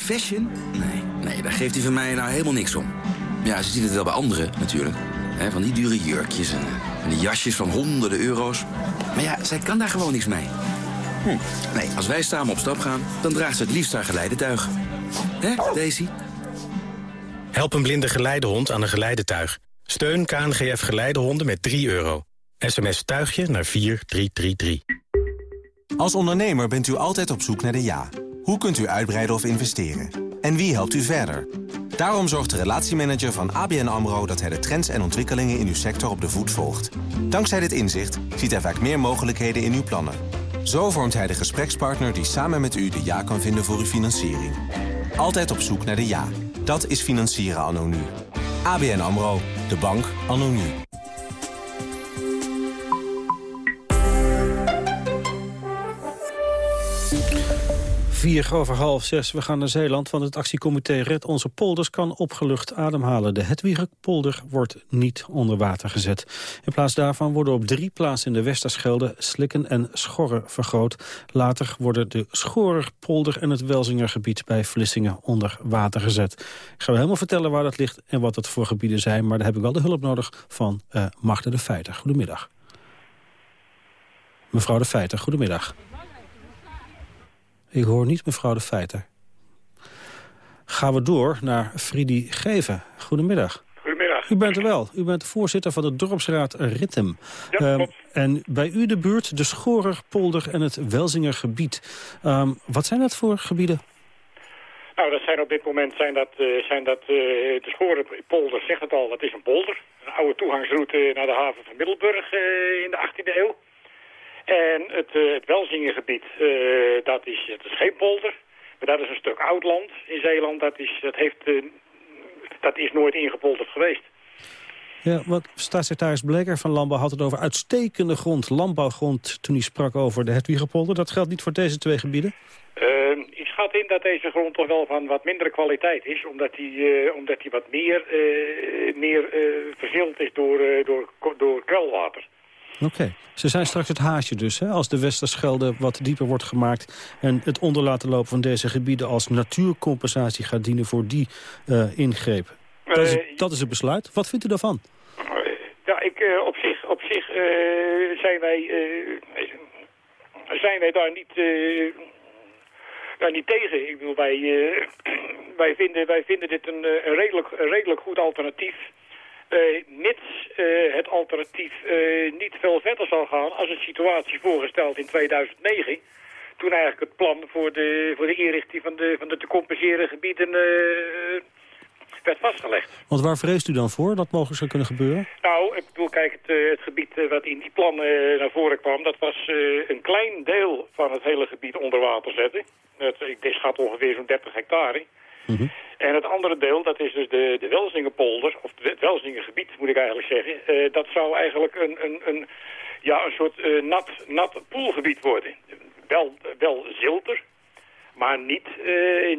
Fashion? Nee, nee, daar geeft hij van mij nou helemaal niks om. Ja, ze ziet het wel bij anderen natuurlijk. He, van die dure jurkjes en, en die jasjes van honderden euro's. Maar ja, zij kan daar gewoon niks mee. Hm. Nee, als wij samen op stap gaan, dan draagt ze het liefst haar geleidetuig. Hè, Daisy? Help een blinde geleidehond aan een geleidetuig. Steun KNGF Geleidehonden met 3 euro. SMS tuigje naar 4333. Als ondernemer bent u altijd op zoek naar de ja. Hoe kunt u uitbreiden of investeren? En wie helpt u verder? Daarom zorgt de relatiemanager van ABN AMRO... dat hij de trends en ontwikkelingen in uw sector op de voet volgt. Dankzij dit inzicht ziet hij vaak meer mogelijkheden in uw plannen. Zo vormt hij de gesprekspartner die samen met u de ja kan vinden voor uw financiering. Altijd op zoek naar de ja. Dat is financieren anno nu. ABN AMRO, de bank anno. Vier over half zes. We gaan naar Zeeland, want het actiecomité Red Onze Polders kan opgelucht ademhalen. De Hedwigepolder wordt niet onder water gezet. In plaats daarvan worden op drie plaatsen in de Westerschelde slikken en schorren vergroot. Later worden de Schorerpolder en het Welzingergebied bij Vlissingen onder water gezet. Ik ga helemaal vertellen waar dat ligt en wat het voor gebieden zijn, maar daar heb ik wel de hulp nodig van uh, de Feiter. Goedemiddag. Mevrouw de Feiter, goedemiddag. Ik hoor niet mevrouw de Feiter. Gaan we door naar Friedi Geven. Goedemiddag. Goedemiddag. U bent er wel. U bent de voorzitter van de dorpsraad Rittem. Ja, en bij u de buurt de Schorer, Polder en het Welzingergebied. Um, wat zijn dat voor gebieden? Nou, dat zijn op dit moment zijn dat, uh, zijn dat uh, de Schorenpolder, zegt het al, dat is een polder. Een oude toegangsroute naar de haven van Middelburg uh, in de 18e eeuw. En het, het Welzingengebied, dat, is, dat is geen polder. Maar dat is een stuk oud land in Zeeland. Dat is, dat heeft, dat is nooit ingepolderd geweest. Ja, wat staatssecretaris Bleker van Landbouw had het over uitstekende grond, landbouwgrond, toen hij sprak over de Hetwiegepolder. Dat geldt niet voor deze twee gebieden? Uh, ik schat in dat deze grond toch wel van wat mindere kwaliteit is, omdat die, uh, omdat die wat meer, uh, meer verzild is door, door, door kwelwater. Oké. Okay. Ze zijn straks het haasje dus, hè? als de Westerschelde wat dieper wordt gemaakt... en het onder laten lopen van deze gebieden als natuurcompensatie gaat dienen voor die ingreep. Dat is, het, dat is het besluit. Wat vindt u daarvan? Ja, ik, op zich, op zich zijn, wij, zijn wij daar niet, daar niet tegen. Ik bedoel, wij, wij, vinden, wij vinden dit een, een, redelijk, een redelijk goed alternatief. Mits het alternatief niet veel verder zal gaan als een situatie voorgesteld in 2009 toen eigenlijk het plan voor de, voor de inrichting van de, van de te compenseren gebieden uh, werd vastgelegd. Want waar vreest u dan voor dat mogelijk zou kunnen gebeuren? Nou, ik bedoel, kijk, het, uh, het gebied uh, wat in die plannen uh, naar voren kwam... dat was een klein deel van het hele gebied onder water zetten. Het, dit gaat ongeveer zo'n 30 hectare. Mm -hmm. En het andere deel, dat is dus de, de Welzingenpolder, of het Welzingengebied moet ik eigenlijk zeggen. dat zou eigenlijk een, een, een, ja, een soort nat, nat poolgebied worden. Wel, wel zilter, maar niet,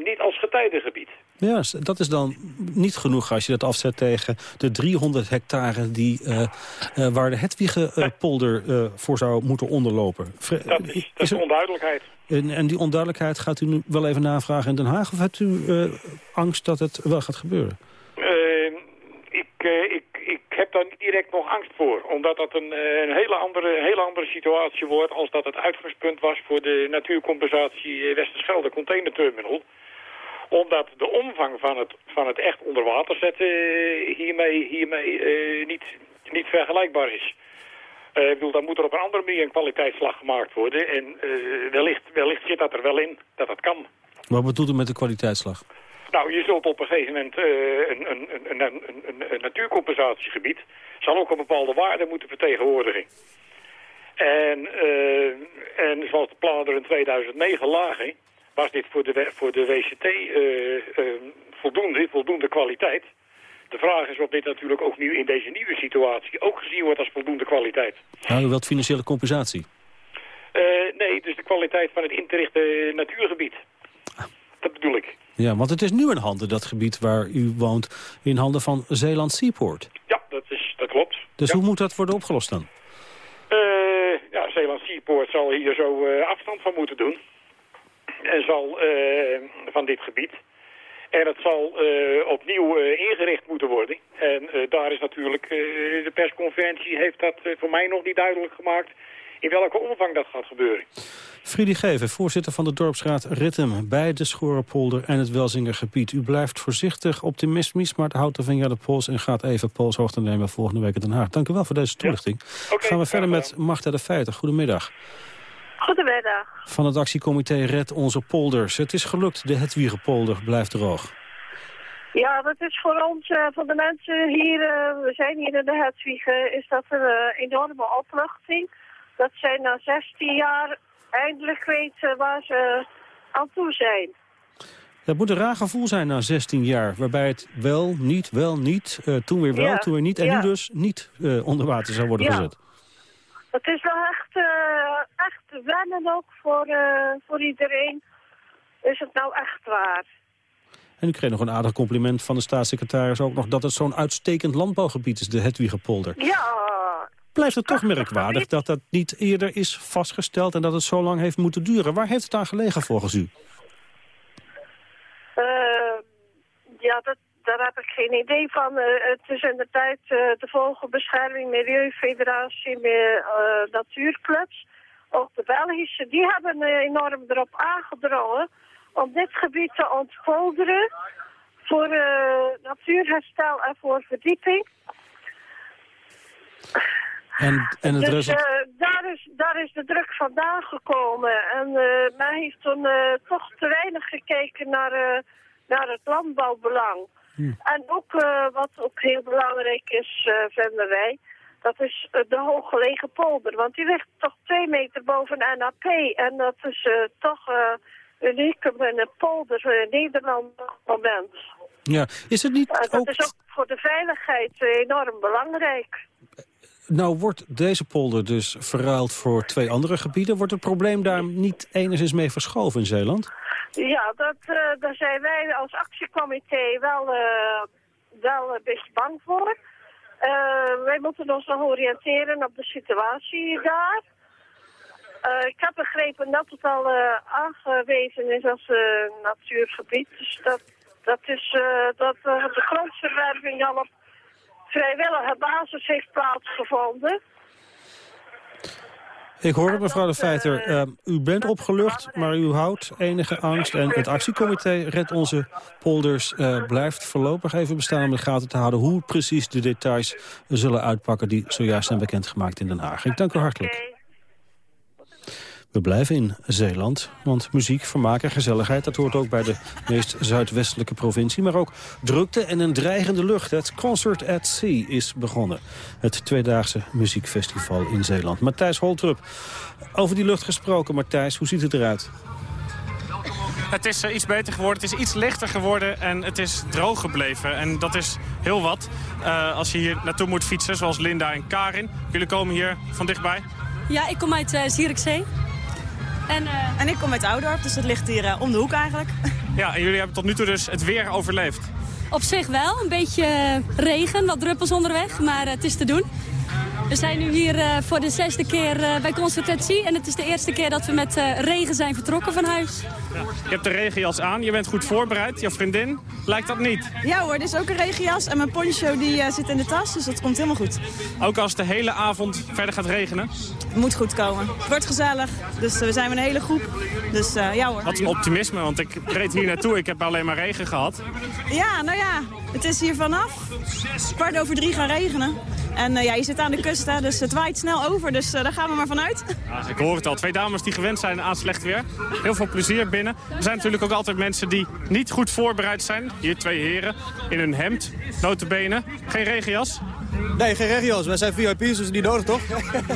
niet als getijdengebied. Ja, dat is dan niet genoeg als je dat afzet tegen de 300 hectare die, uh, uh, waar de Hetwiegepolder uh, voor zou moeten onderlopen. Dat is, dat is er... onduidelijkheid. En, en, die onduidelijkheid gaat u nu wel even navragen in Den Haag? Of hebt u angst dat het wel gaat gebeuren? ik, ik, ik heb daar niet direct nog angst voor. Omdat dat een, een hele, andere, hele andere situatie wordt als dat het uitgangspunt was voor de natuurcompensatie Westerschelde containerterminal omdat de omvang van het, van het echt onder water zetten hiermee, hiermee niet, niet vergelijkbaar is. Uh, ik bedoel, dan moet er op een andere manier een kwaliteitsslag gemaakt worden. En uh, wellicht, wellicht zit dat er wel in, dat dat kan. Wat bedoelt u met de kwaliteitsslag? Nou, je zult op een gegeven moment een, een, een, een, een, natuurcompensatiegebied... zal ook een bepaalde waarde moeten vertegenwoordigen. En, en zoals de plannen er in 2009 lagen was dit voor de, voor de WCT uh, voldoende, voldoende kwaliteit. De vraag is of dit natuurlijk ook nu in deze nieuwe situatie ook gezien wordt als voldoende kwaliteit. Nou, u wilt financiële compensatie? Uh, nee, dus de kwaliteit van het in te richten natuurgebied. Dat bedoel ik. Ja, want het is nu in handen, dat gebied waar u woont, in handen van Zeeland Seaport. Ja, dat, is, dat klopt. Dus ja. hoe moet dat worden opgelost dan? Uh, ja, Zeeland Seaport zal hier zo uh, afstand van moeten doen. En zal van dit gebied. En het zal uh, opnieuw uh, ingericht moeten worden. En daar is natuurlijk, de persconferentie heeft dat voor mij nog niet duidelijk gemaakt in welke omvang dat gaat gebeuren. Friedi Geven, voorzitter van de dorpsraad Rittem... bij de Schorenpolder en het Welzingergebied. U blijft voorzichtig optimistisch, maar houdt de vinger aan de pols... en gaat even polshoogte nemen volgende week in Den Haag. Dank u wel voor deze toelichting. Ja. Okay, Gaan we verder met Magda de Feiten. Goedemiddag. Goedemiddag. Van het actiecomité Red Onze Polders. Het is gelukt, de Hetwiegepolder blijft droog. Ja, dat is voor ons, uh, voor de mensen hier, uh, we zijn hier in de Hetwiegen, is dat een uh, enorme opluchting. Dat zij na 16 jaar eindelijk weten waar ze aan toe zijn. Het moet een raar gevoel zijn na 16 jaar, waarbij het wel, niet, wel, niet, toen weer wel, ja. toen weer niet en ja. nu dus niet onder water zou worden ja. gezet. Het is wel echt, uh, echt wennen ook voor, uh, voor iedereen. Is het nou echt waar? En u kreeg nog een aardig compliment van de staatssecretaris ook nog... dat het zo'n uitstekend landbouwgebied is, de Hedwiegepolder. Ja. Blijft het toch merkwaardig dat dat niet eerder is vastgesteld... en dat het zo lang heeft moeten duren? Waar heeft het aan gelegen volgens u? Uh, ja, dat, daar heb ik geen idee van. Uh, het is in de tijd uh, de Vogelbescherming, Milieufederatie, uh, Natuurclubs. ook de Belgische, die hebben eh, enorm erop aangedrongen om dit gebied te ontpolderen voor eh, natuurherstel en voor verdieping. En, en het dus resultaat... eh, daar, is, daar is de druk vandaan gekomen. En eh, men heeft toen eh, toch te weinig gekeken naar, eh, naar het landbouwbelang. En ook eh, wat ook heel belangrijk is, eh, vinden wij, dat is eh, de hooggelegen polder. Want die ligt toch twee meter boven NAP. En dat is toch uniek in een polder in Nederland op het moment. Ja, is het niet En dat ook... is ook voor de veiligheid enorm belangrijk. Nou wordt deze polder dus verruild voor twee andere gebieden. Wordt het probleem daar niet enigszins mee verschoven in Zeeland? Ja, dat, eh, daar zijn wij als actiecomité wel, eh, wel een bang voor. Eh, wij moeten ons nog oriënteren op de situatie daar. Ik heb begrepen dat het al aangewezen is als natuurgebied. Dus dat, dat, is, dat de grondverwerving al op vrijwillige basis heeft plaatsgevonden. Ik hoorde mevrouw de Feiter, eh, u bent opgelucht, maar u houdt enige angst. En het actiecomité Red Onze Polders eh, blijft voorlopig even bestaan om in de gaten te houden... hoe precies de details zullen uitpakken die zojuist zijn bekendgemaakt in Den Haag. Ik dank u hartelijk. We blijven in Zeeland, want muziek, vermaak en gezelligheid... dat hoort ook bij de meest zuidwestelijke provincie. Maar ook drukte en een dreigende lucht. Het Concert at Sea is begonnen. Het tweedaagse muziekfestival in Zeeland. Matthijs Holtrup, over die lucht gesproken. Matthijs, hoe ziet het eruit? Het is eh, iets beter geworden, het is iets lichter geworden en het is droog gebleven. En dat is heel wat. Eh, als je hier naartoe moet fietsen, zoals Linda en Karin. Jullie komen hier van dichtbij. Ja, ik kom uit uh, Zierikzee. En, en ik kom uit Oudorp, dus dat ligt hier uh, om de hoek eigenlijk. Ja, en jullie hebben tot nu toe dus het weer overleefd. Op zich wel, een beetje regen, wat druppels onderweg, maar het is te doen. We zijn nu hier uh, voor de zesde keer uh, bij Concertatie. En het is de eerste keer dat we met uh, regen zijn vertrokken van huis. Ja. Je hebt de regenjas aan, je bent goed voorbereid. Jouw vriendin, lijkt dat niet? Ja hoor, dit is ook een regenjas. En mijn poncho die, zit in de tas, dus dat komt helemaal goed. Ook als het de hele avond verder gaat regenen? Het moet goed komen. Het wordt gezellig, dus we zijn met een hele groep. Dus ja hoor. Wat een optimisme, want ik reed hier naartoe. Ik heb alleen maar regen gehad. Ja, nou ja, het is hier vanaf kwart over drie gaan regenen. En uh, ja, je zit aan de kust, hè, dus het waait snel over, dus uh, daar gaan we maar vanuit. Ja, ik hoor het al. Twee dames die gewend zijn aan slecht weer. Heel veel plezier binnen. Er zijn natuurlijk ook altijd mensen die niet goed voorbereid zijn. Hier twee heren in hun hemd, notenbenen. Geen regenjas? Nee, geen regenjas. Wij zijn VIP's, dus niet nodig, toch?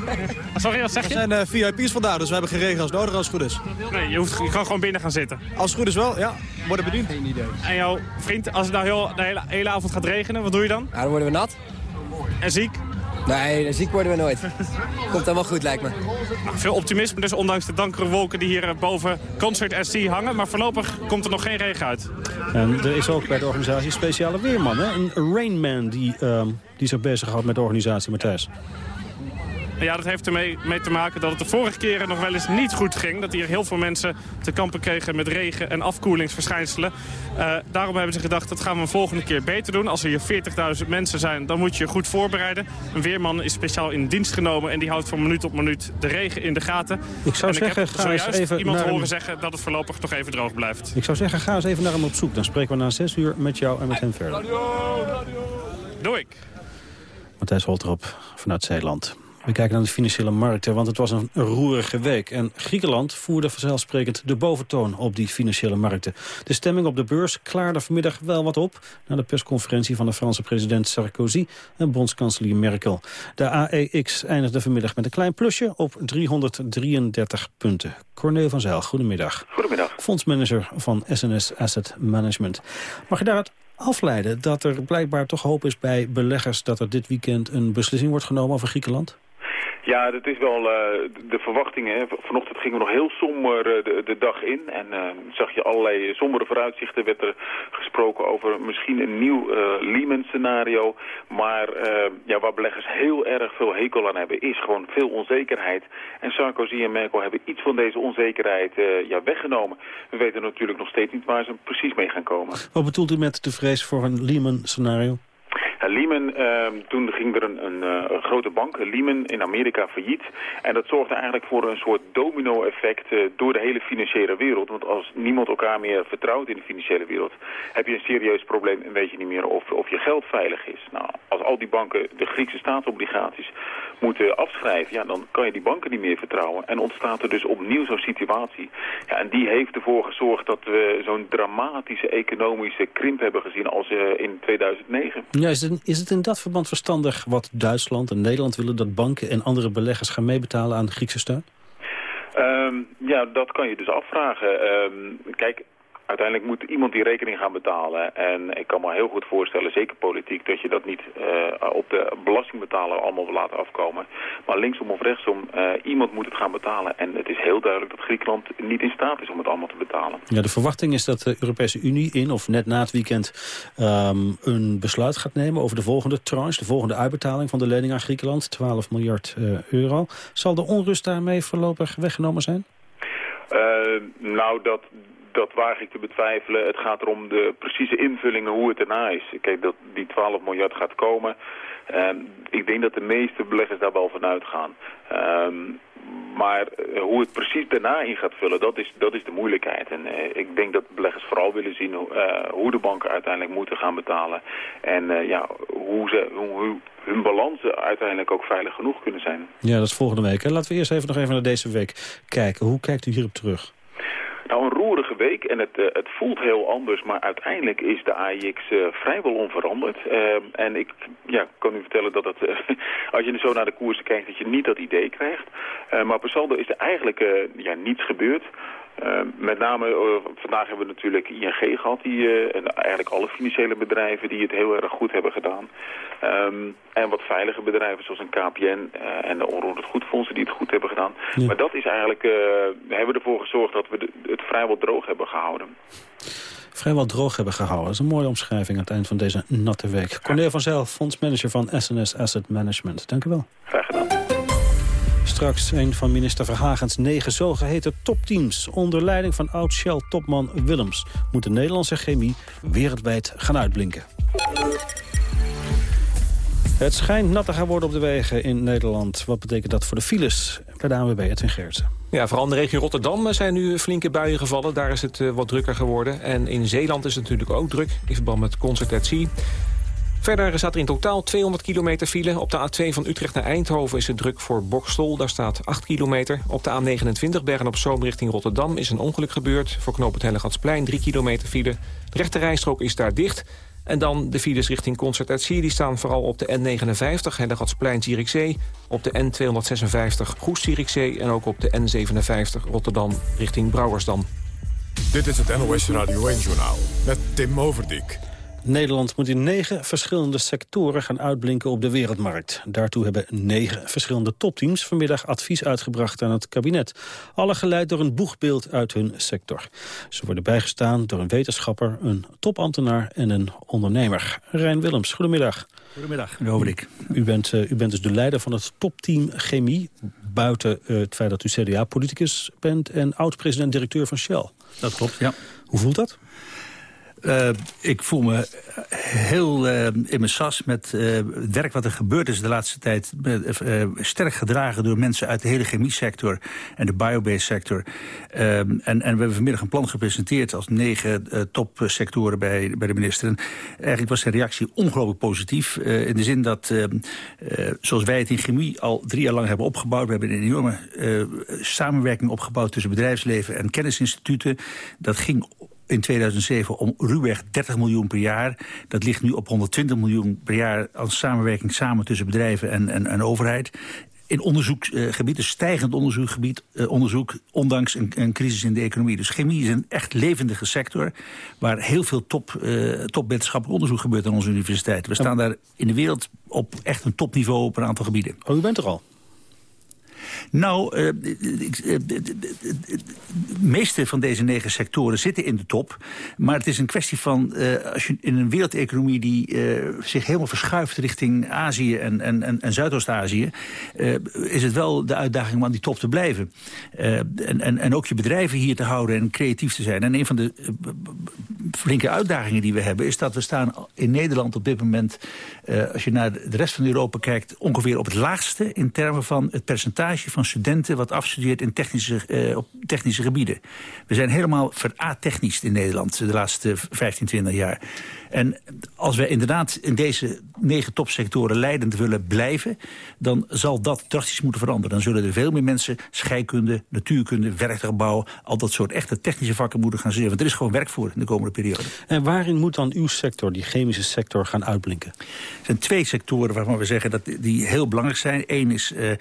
Sorry, wat zeg je? We zijn uh, VIP's vandaag, dus we hebben geen regenjas nodig als het goed is. Nee, je, hoeft, je kan gewoon binnen gaan zitten. Als het goed is wel, ja. Worden bediend. Geen idee. En jouw vriend, als het nou heel, de hele, hele avond gaat regenen, wat doe je dan? Ja, dan worden we nat. En ziek? Nee, ziek worden we nooit. Komt helemaal goed, lijkt me. Nou, veel optimisme dus, ondanks de dankere wolken die hier boven Concert SC hangen. Maar voorlopig komt er nog geen regen uit. En er is ook bij de organisatie een speciale weerman, hè? een rainman die, uh, die zich bezighoudt met de organisatie, Matthijs. Ja, dat heeft ermee mee te maken dat het de vorige keren nog wel eens niet goed ging. Dat hier heel veel mensen te kampen kregen met regen en afkoelingsverschijnselen. Uh, daarom hebben ze gedacht, dat gaan we een volgende keer beter doen. Als er hier 40.000 mensen zijn, dan moet je je goed voorbereiden. Een weerman is speciaal in dienst genomen en die houdt van minuut op minuut de regen in de gaten. Ik zou en zeggen, ik heb zojuist even iemand horen hem... zeggen dat het voorlopig nog even droog blijft. Ik zou zeggen, ga eens even naar hem op zoek. Dan spreken we na 6 uur met jou en met hem verder. Doe ik. Matthijs Holtrop vanuit Zeeland. We kijken naar de financiële markten, want het was een roerige week. En Griekenland voerde vanzelfsprekend de boventoon op die financiële markten. De stemming op de beurs klaarde vanmiddag wel wat op... na de persconferentie van de Franse president Sarkozy en bondskanselier Merkel. De AEX eindigde vanmiddag met een klein plusje op 333 punten. Corneel van Zijl, goedemiddag. Goedemiddag. Fondsmanager van SNS Asset Management. Mag je daaruit afleiden dat er blijkbaar toch hoop is bij beleggers... dat er dit weekend een beslissing wordt genomen over Griekenland? Ja, dat is wel uh, de verwachtingen. Vanochtend gingen we nog heel somber uh, de, de, dag in. En uh, zag je allerlei sombere vooruitzichten. werd er gesproken over misschien een nieuw Lehman-scenario. Maar ja, waar beleggers heel erg veel hekel aan hebben, is gewoon veel onzekerheid. En Sarkozy en Merkel hebben iets van deze onzekerheid ja, weggenomen. We weten natuurlijk nog steeds niet waar ze precies mee gaan komen. Wat bedoelt u met de vrees voor een Lehman-scenario? Lehman, ehm, toen ging er een, een, eh, een, grote bank, Lehman, in Amerika failliet. En dat zorgde eigenlijk voor een soort domino-effect uh, door de hele financiële wereld. Want als niemand elkaar meer vertrouwt in de financiële wereld, heb je een serieus probleem en weet je niet meer of, of je geld veilig is. Nou, als al die banken de Griekse staatsobligaties moeten afschrijven, ja, dan kan je die banken niet meer vertrouwen. En ontstaat er dus opnieuw zo'n situatie. Ja, en die heeft ervoor gezorgd dat we zo'n dramatische economische krimp hebben gezien als uh, in 2009. Ja, is het, is het in dat verband verstandig wat Duitsland Nederland willen... dat banken en andere beleggers gaan meebetalen aan de Griekse steun? Um, ja, dat kan je dus afvragen. Um, kijk, uiteindelijk moet iemand die rekening gaan betalen. En ik kan me heel goed voorstellen, zeker politiek, dat je dat niet uh, op de belastingbetaler allemaal wil laten afkomen. Maar linksom of rechtsom, uh, iemand moet het gaan betalen. En het is heel duidelijk dat Griekenland niet in staat is om het allemaal te betalen. Ja, de verwachting is dat de Europese Unie in of net na het weekend um, een besluit gaat nemen over de volgende tranche, de volgende uitbetaling van de lening aan Griekenland, 12 miljard uh, euro. Zal de onrust daarmee voorlopig weggenomen zijn? nou, dat, dat waag ik te betwijfelen. Het gaat erom de precieze invullingen hoe het erna is. Kijk, dat die 12 miljard gaat komen. Um, ik denk dat de meeste beleggers daar wel van uitgaan. Um, maar uh, hoe het precies daarna in gaat vullen, dat is, dat is de moeilijkheid. En uh, ik denk dat beleggers vooral willen zien uh, hoe de banken uiteindelijk moeten gaan betalen. En ja, hoe, ze, hoe hun balansen uiteindelijk ook veilig genoeg kunnen zijn. Ja, dat is volgende week. Hè? Laten we eerst even nog even naar deze week kijken. Hoe kijkt u hierop terug? Nou, een roerige week en het, uh, het voelt heel anders, maar uiteindelijk is de AIX uh, vrijwel onveranderd. Uh, en ik ja, kan u vertellen dat het, als je zo naar de koersen kijkt, dat je niet dat idee krijgt. maar per saldo is er eigenlijk ja, niets gebeurd. Uh, met name, uh, vandaag hebben we natuurlijk ING gehad, die, uh, en eigenlijk alle financiële bedrijven die het heel erg goed hebben gedaan. Um, en wat veilige bedrijven zoals een KPN en de onroerend goedfondsen die het goed hebben gedaan. Ja. Maar dat is eigenlijk, we hebben ervoor gezorgd dat we de, het vrijwel droog hebben gehouden. Vrijwel droog hebben gehouden. Dat is een mooie omschrijving aan het eind van deze natte week. Cornel van Zijl, fondsmanager van SNS Asset Management. Dank u wel. Graag gedaan. Straks een van minister Verhagens negen zogeheten topteams... onder leiding van oud-Shell-topman Willems... moet de Nederlandse chemie wereldwijd gaan uitblinken. Het schijnt natter gaan worden op de wegen in Nederland. Wat betekent dat voor de files? Bij de ANWB Edwin Gertsen. Ja, vooral in de regio Rotterdam zijn nu flinke buien gevallen. Daar is het uh, wat drukker geworden. En in Zeeland is het natuurlijk ook druk, in verband met Concert at Sea. Verder staat er in totaal 200 kilometer file. Op de A2 van Utrecht naar Eindhoven is het druk voor Bokstol. Daar staat 8 kilometer. Op de A29 Bergen-op-Zoom richting Rotterdam is een ongeluk gebeurd. Voor knoop het Hellegatsplein 3 kilometer file. De rechte rijstrook is daar dicht. En dan de files richting Concert at. Die staan vooral op de N59 Hellegatsplein-Zierikzee. Op de N256 Goes-Zierikzee. En ook op de N57 Rotterdam richting Brouwersdam. Dit is het NOS Radio 1-journaal met Tim Overdijk. Nederland moet in negen verschillende sectoren gaan uitblinken op de wereldmarkt. Daartoe hebben negen verschillende topteams vanmiddag advies uitgebracht aan het kabinet. Alle geleid door een boegbeeld uit hun sector. Ze worden bijgestaan door een wetenschapper, een topambtenaar en een ondernemer. Rijn Willems, goedemiddag. Goedemiddag. U bent, uh, u bent dus de leider van het topteam Chemie. Buiten uh, het feit dat u CDA-politicus bent en oud-president-directeur van Shell. Dat klopt, ja. Hoe voelt dat? Uh, ik voel me heel uh, in mijn sas met het werk wat er gebeurd is de laatste tijd. sterk gedragen door mensen uit de hele chemie-sector en de biobased sector. en, en we hebben vanmiddag een plan gepresenteerd als negen topsectoren bij, bij de minister. En eigenlijk was zijn reactie ongelooflijk positief. in de zin dat, zoals wij het in chemie al drie jaar lang hebben opgebouwd... we hebben een enorme samenwerking opgebouwd tussen bedrijfsleven en kennisinstituten. Dat ging in 2007 om ruwweg 30 miljoen per jaar. Dat ligt nu op 120 miljoen per jaar als samenwerking samen tussen bedrijven en, en, en overheid. In onderzoeksgebied, een stijgend onderzoeksgebied, eh, onderzoek, ondanks een, een, crisis in de economie. Dus chemie is een echt levendige sector, waar heel veel top, uh, topwetenschappelijk onderzoek gebeurt aan onze universiteiten. We staan daar in de wereld op echt een topniveau op een aantal gebieden. Oh, u bent er al? Nou, de meeste van deze negen sectoren zitten in de top. Maar het is een kwestie van, als je in een wereldeconomie die zich helemaal verschuift richting Azië en, en, en, en Zuidoost-Azië, is het wel de uitdaging om aan die top te blijven. en, en, en ook je bedrijven hier te houden en creatief te zijn. En een van de flinke uitdagingen die we hebben, is dat we staan in Nederland op dit moment, als je naar de rest van Europa kijkt, ongeveer op het laagste in termen van het percentage van studenten wat afstudeert in technische, uh, op technische gebieden. We zijn helemaal vera-technisch in Nederland de laatste 15, 20 jaar. En als we inderdaad in deze negen topsectoren leidend willen blijven... dan zal dat drastisch moeten veranderen. Dan zullen er veel meer mensen scheikunde, natuurkunde, werktuigbouw... al dat soort echte technische vakken moeten gaan studeren. Want er is gewoon werk voor in de komende periode. En waarin moet dan uw sector, die chemische sector, gaan uitblinken? Er zijn twee sectoren waarvan we zeggen dat die heel belangrijk zijn. Eén is uh,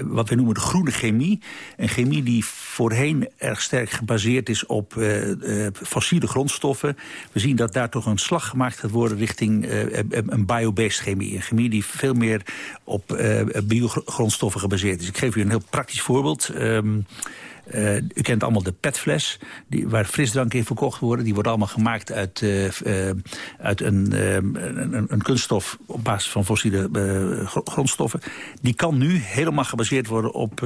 wat we noemen de groene chemie. Een chemie die voorheen erg sterk gebaseerd is op uh, uh, fossiele grondstoffen. We zien dat daar toch een slag gemaakt gaat worden richting uh, een biobased chemie. Een chemie die veel meer op biogrondstoffen gebaseerd is. Ik geef u een heel praktisch voorbeeld. Um, uh, u kent allemaal de petfles, die, waar frisdrank in verkocht wordt. Die wordt allemaal gemaakt uit, uh, uh, uit een, een, een, kunststof op basis van fossiele grondstoffen. Die kan nu helemaal gebaseerd worden op,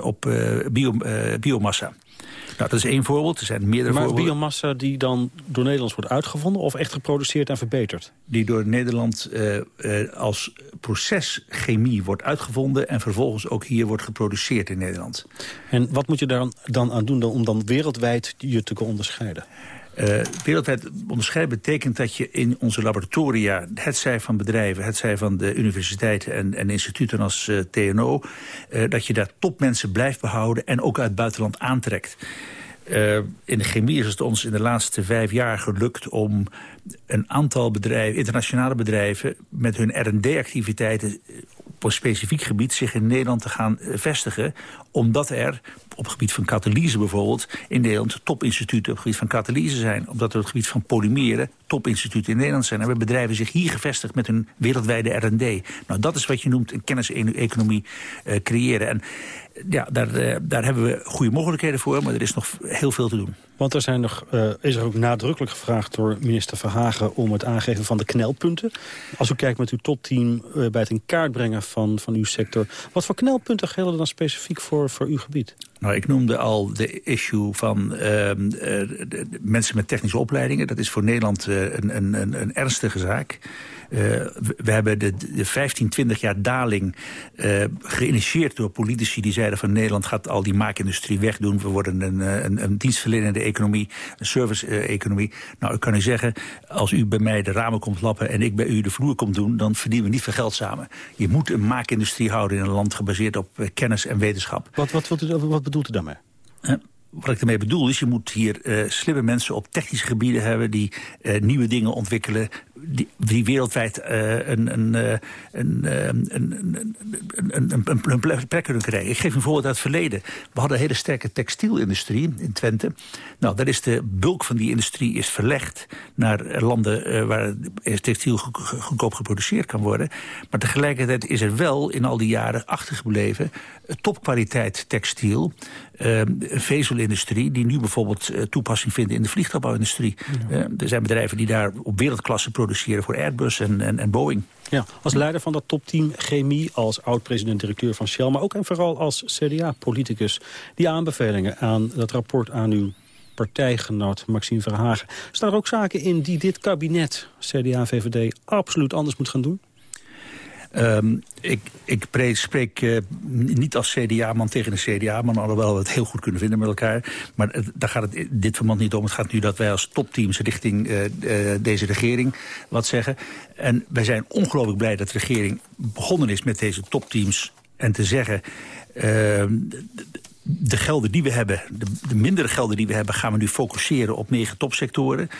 op bio, biomassa. Nou, dat is één voorbeeld. Er zijn meerdere maar voorbeelden. biomassa die dan door Nederlands wordt uitgevonden... of echt geproduceerd en verbeterd? Die door Nederland uh, uh, als proceschemie wordt uitgevonden... en vervolgens ook hier wordt geproduceerd in Nederland. En wat moet je daar dan aan doen dan, om dan wereldwijd je te kunnen onderscheiden? Uh, wereldwijd onderscheiden betekent dat je in onze laboratoria... het zij van bedrijven, het zij van de universiteiten en, en instituten als uh, TNO... Uh, dat je daar topmensen blijft behouden en ook uit het buitenland aantrekt. In de chemie is het ons in de laatste vijf jaar gelukt om een aantal bedrijven, internationale bedrijven... met hun R&D-activiteiten op een specifiek gebied zich in Nederland te gaan vestigen. Omdat er op het gebied van katalyse bijvoorbeeld... in Nederland topinstituten op het gebied van katalyse zijn. Omdat er op het gebied van polymeren topinstituten in Nederland zijn. En hebben bedrijven zich hier gevestigd met hun wereldwijde R&D. Nou, dat is wat je noemt een kenniseconomie uh, creëren. En ja, daar, uh, daar hebben we goede mogelijkheden voor, maar er is nog heel veel te doen. Want er zijn nog, uh, is er ook nadrukkelijk gevraagd door minister Verhagen... om het aangeven van de knelpunten. Als u kijkt met uw topteam bij het in kaart brengen van, van uw sector... wat voor knelpunten gelden dan specifiek voor, voor uw gebied? Nou, ik noemde al de issue van de, de mensen met technische opleidingen. Dat is voor Nederland een, een, een, een ernstige zaak. Uh, we, hebben de, de 15, 20 jaar daling geïnitieerd door politici die zeiden van Nederland gaat al die maakindustrie wegdoen. We worden een, een, een dienstverlenende economie, een service-economie. nou, ik kan u zeggen, als u bij mij de ramen komt lappen en ik bij u de vloer komt doen, dan verdienen we niet veel geld samen. Je moet een maakindustrie houden in een land gebaseerd op kennis en wetenschap. Wat, wat, wat, wat bedoelt u daarmee? Wat ik ermee bedoel is, je moet hier uh, slimme mensen op technische gebieden hebben... die uh, nieuwe dingen ontwikkelen, die, wereldwijd uh, een, een, een, een, plek kunnen krijgen. Ik geef een voorbeeld uit het verleden. We hadden een hele sterke textielindustrie in Twente. Nou, dat is de bulk van die industrie is verlegd naar landen waar textiel goedkoop geproduceerd kan worden. Maar tegelijkertijd is er wel in al die jaren achtergebleven topkwaliteit textiel, vezelindustrie... die nu bijvoorbeeld uh, toepassing vinden in de vliegtuigbouwindustrie. Ja. Uh, er zijn bedrijven die daar op wereldklasse produceren voor Airbus en, en, en Boeing. Ja, als leider van dat topteam chemie, als oud-president-directeur van Shell... maar ook en vooral als CDA-politicus, die aanbevelingen aan dat rapport aan uw partijgenoot Maxime Verhagen. Staan er ook zaken in die dit kabinet, CDA-VVD, absoluut anders moet gaan doen? Um, ik, ik spreek uh, niet als CDA-man tegen een CDA-man... alhoewel we het heel goed kunnen vinden met elkaar. Maar daar gaat het dit verband niet om. Het gaat nu dat wij als topteams richting uh, uh, deze regering wat zeggen. En wij zijn ongelooflijk blij dat de regering begonnen is met deze topteams... en te zeggen ehm, de gelden die we hebben, de, de, mindere gelden die we hebben... gaan we nu focusseren op negen topsectoren.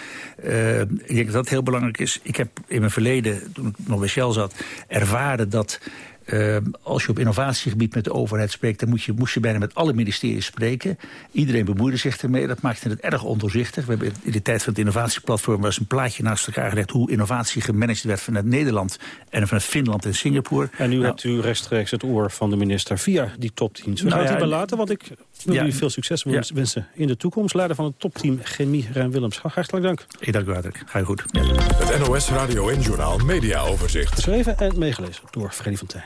Uh, ik denk dat dat heel belangrijk is. Ik heb in mijn verleden, toen ik nog bij Shell zat... ervaren dat Uh, als je op innovatiegebied met de overheid spreekt... dan moet je, moest je bijna met alle ministeries spreken. Iedereen bemoeide zich ermee. Dat maakte het erg ondoorzichtig. We hebben in de tijd van het innovatieplatform... was een plaatje naast elkaar gelegd... hoe innovatie gemanaged werd vanuit Nederland... en vanuit Finland en Singapore. En nu nou, hebt u rechtstreeks het oor van de minister via die topteams. We nou, gaan het ja, laten, want ik wil ja, u veel succes wensen in de toekomst. Leider van het topteam Chemie, Rijn Willems. Hartelijk dank. Ik dank u hartelijk. Ga je goed. Het NOS Radio en Journaal Media Overzicht. Geschreven en meegelezen door Freddy van Tijn.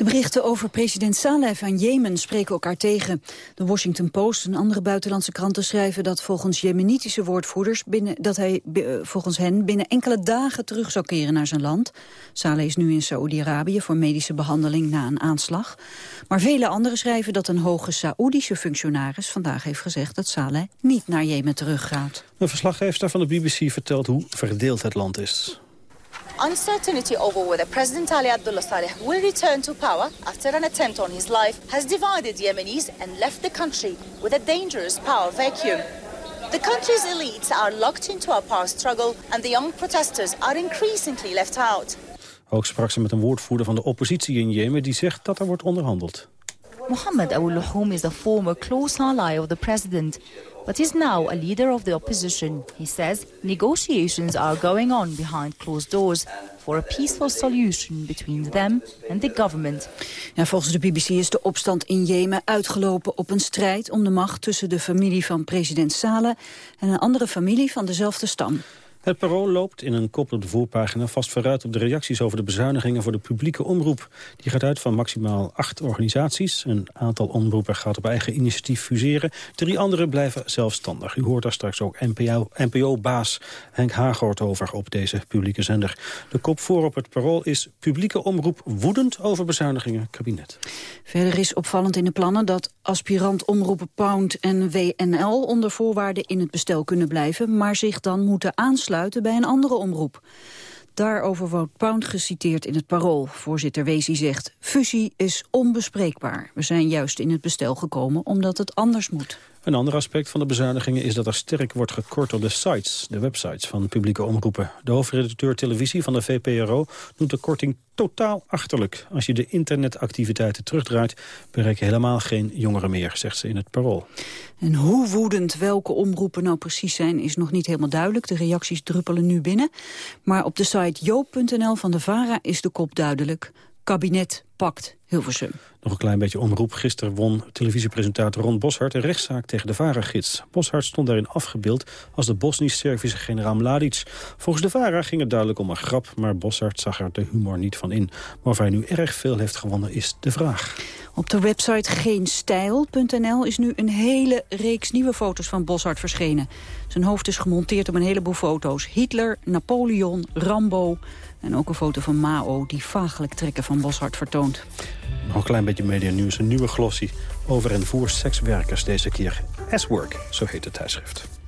De berichten over president Saleh van Jemen spreken elkaar tegen. De Washington Post en andere buitenlandse kranten schrijven dat volgens jemenitische woordvoerders binnen, dat hij volgens hen binnen enkele dagen terug zou keren naar zijn land. Saleh is nu in Saoedi-Arabië voor medische behandeling na een aanslag. Maar vele anderen schrijven dat een hoge Saoedische functionaris vandaag heeft gezegd dat Saleh niet naar Jemen teruggaat. Een verslaggever van de BBC vertelt hoe verdeeld het land is. Uncertainty over whether President Ali Abdullah Saleh will return to power after an attempt on his life has divided Yemenis and left the country with a dangerous power vacuum. The country's elites are locked into a power struggle and the young protesters are increasingly left out. Ook sprak ze met een woordvoerder van de oppositie in Jemen die zegt dat er wordt onderhandeld. Mohammed Abu Luhoum is the former close ally of the president but is now a leader of the opposition. He says negotiations are going on behind closed doors for a peaceful solution between them and the government. Ja, volgens de BBC is de opstand in Jemen uitgelopen op een strijd om de macht tussen de familie van president Saleh en een andere familie van dezelfde stam. Het parool loopt in een kop op de voorpagina vast vooruit op de reacties over de bezuinigingen voor de publieke omroep. Die gaat uit van maximaal acht organisaties. Een aantal omroepen gaat op eigen initiatief fuseren. Drie andere blijven zelfstandig. U hoort daar straks ook NPO-baas Henk Hagoort over op deze publieke zender. De kop voor op het parool is publieke omroep woedend over bezuinigingen kabinet. Verder is opvallend in de plannen dat aspirant omroepen Pound en WNL onder voorwaarden in het bestel kunnen blijven, maar zich dan moeten aansluiten bij een andere omroep. Daarover wordt Pound geciteerd in het Parool. Voorzitter Wezi zegt, fusie is onbespreekbaar. We zijn juist in het bestel gekomen omdat het anders moet. Een ander aspect van de bezuinigingen is dat er sterk wordt gekort op de sites, de websites van publieke omroepen. De hoofdredacteur televisie van de VPRO noemt de korting totaal achterlijk. Als je de internetactiviteiten terugdraait, bereik je helemaal geen jongeren meer, zegt ze in het parool. En hoe woedend welke omroepen nou precies zijn, is nog niet helemaal duidelijk. De reacties druppelen nu binnen. Maar op de site joop.nl van de VARA is de kop duidelijk. Kabinet pakt Hilversum. Nog een klein beetje omroep. Gisteren won televisiepresentator Ron Boshart een rechtszaak tegen de VARA-gids. Boshart stond daarin afgebeeld als de Bosnisch-Servische generaal Mladic. Volgens de VARA ging het duidelijk om een grap, maar Boshart zag er de humor niet van in. Maar of hij nu erg veel heeft gewonnen is de vraag. Op de website geenstijl.nl is nu een hele reeks nieuwe foto's van Boshart verschenen. Zijn hoofd is gemonteerd op een heleboel foto's. Hitler, Napoleon, Rambo... En ook een foto van Mao die vaaglijk trekken van Boshart vertoont. Nog een klein beetje media nieuws. Een nieuwe glossie over en voor sekswerkers deze keer. S-Work, zo heet het tijdschrift.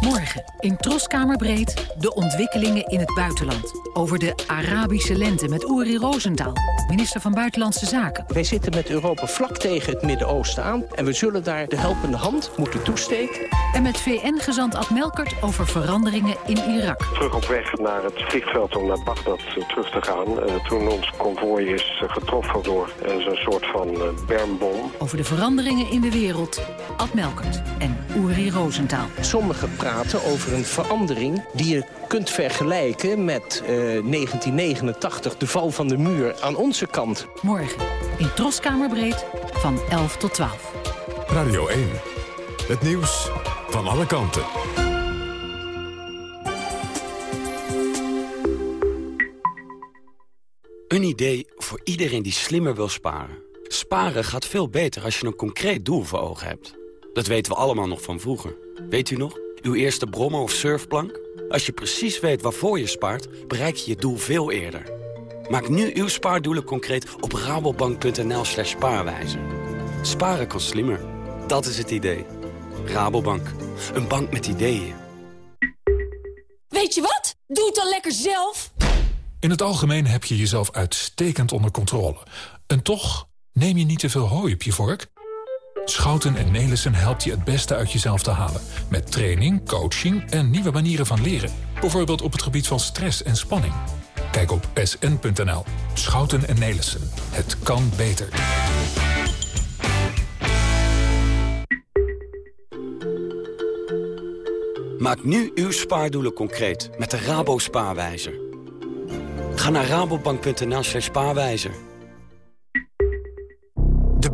Morgen in Troskamerbreed de ontwikkelingen in het buitenland. Over de Arabische lente met Uri Rosendaal, minister van Buitenlandse Zaken. Wij zitten met Europa vlak tegen het Midden-Oosten aan... en we zullen daar de helpende hand moeten toesteken. En met VN-gezant Ad Melkert over veranderingen in Irak. Terug op weg naar het vliegveld om naar Bagdad eh, terug te gaan... Uh, toen ons konvooi is uh, getroffen door zo'n soort van bermbom. Over de veranderingen in de wereld, Ad Melkert en Uri Rosendaal. Praten over een verandering die je kunt vergelijken met 1989, de val van de muur aan onze kant. Morgen in Troskamerbreed van 11 tot 12. Radio 1. Het nieuws van alle kanten. Een idee voor iedereen die slimmer wil sparen. Sparen gaat veel beter als je een concreet doel voor ogen hebt. Dat weten we allemaal nog van vroeger. Weet u nog? Uw eerste brommer of surfplank? Als je precies weet waarvoor je spaart, bereik je je doel veel eerder. Maak nu uw spaardoelen concreet op rabobank.nl slash spaarwijzer. Sparen kan slimmer. Dat is het idee. Rabobank. Een bank met ideeën. Weet je wat? Doe het dan lekker zelf. In het algemeen heb je jezelf uitstekend onder controle. En toch neem je niet te veel hooi op je vork? Schouten en Nelissen helpt je het beste uit jezelf te halen. Met training, coaching en nieuwe manieren van leren. Bijvoorbeeld op het gebied van stress en spanning. Kijk op sn.nl. Schouten en Nelissen. Het kan beter. Maak nu uw spaardoelen concreet met de Rabo Spaarwijzer. Ga naar rabobank.nl slash spaarwijzer.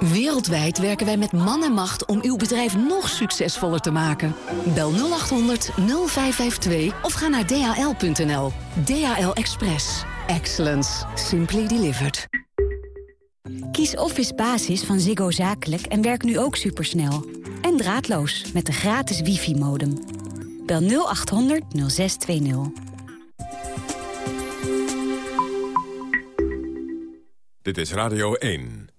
Wereldwijd werken wij met man en macht om uw bedrijf nog succesvoller te maken. Bel 0800 0552 of ga naar dhl.nl. DHL Express. Excellence. Simply delivered. Kies Office Basis van Ziggo Zakelijk en werk nu ook supersnel. En draadloos met de gratis wifi-modem. Bel 0800 0620. Dit is Radio 1.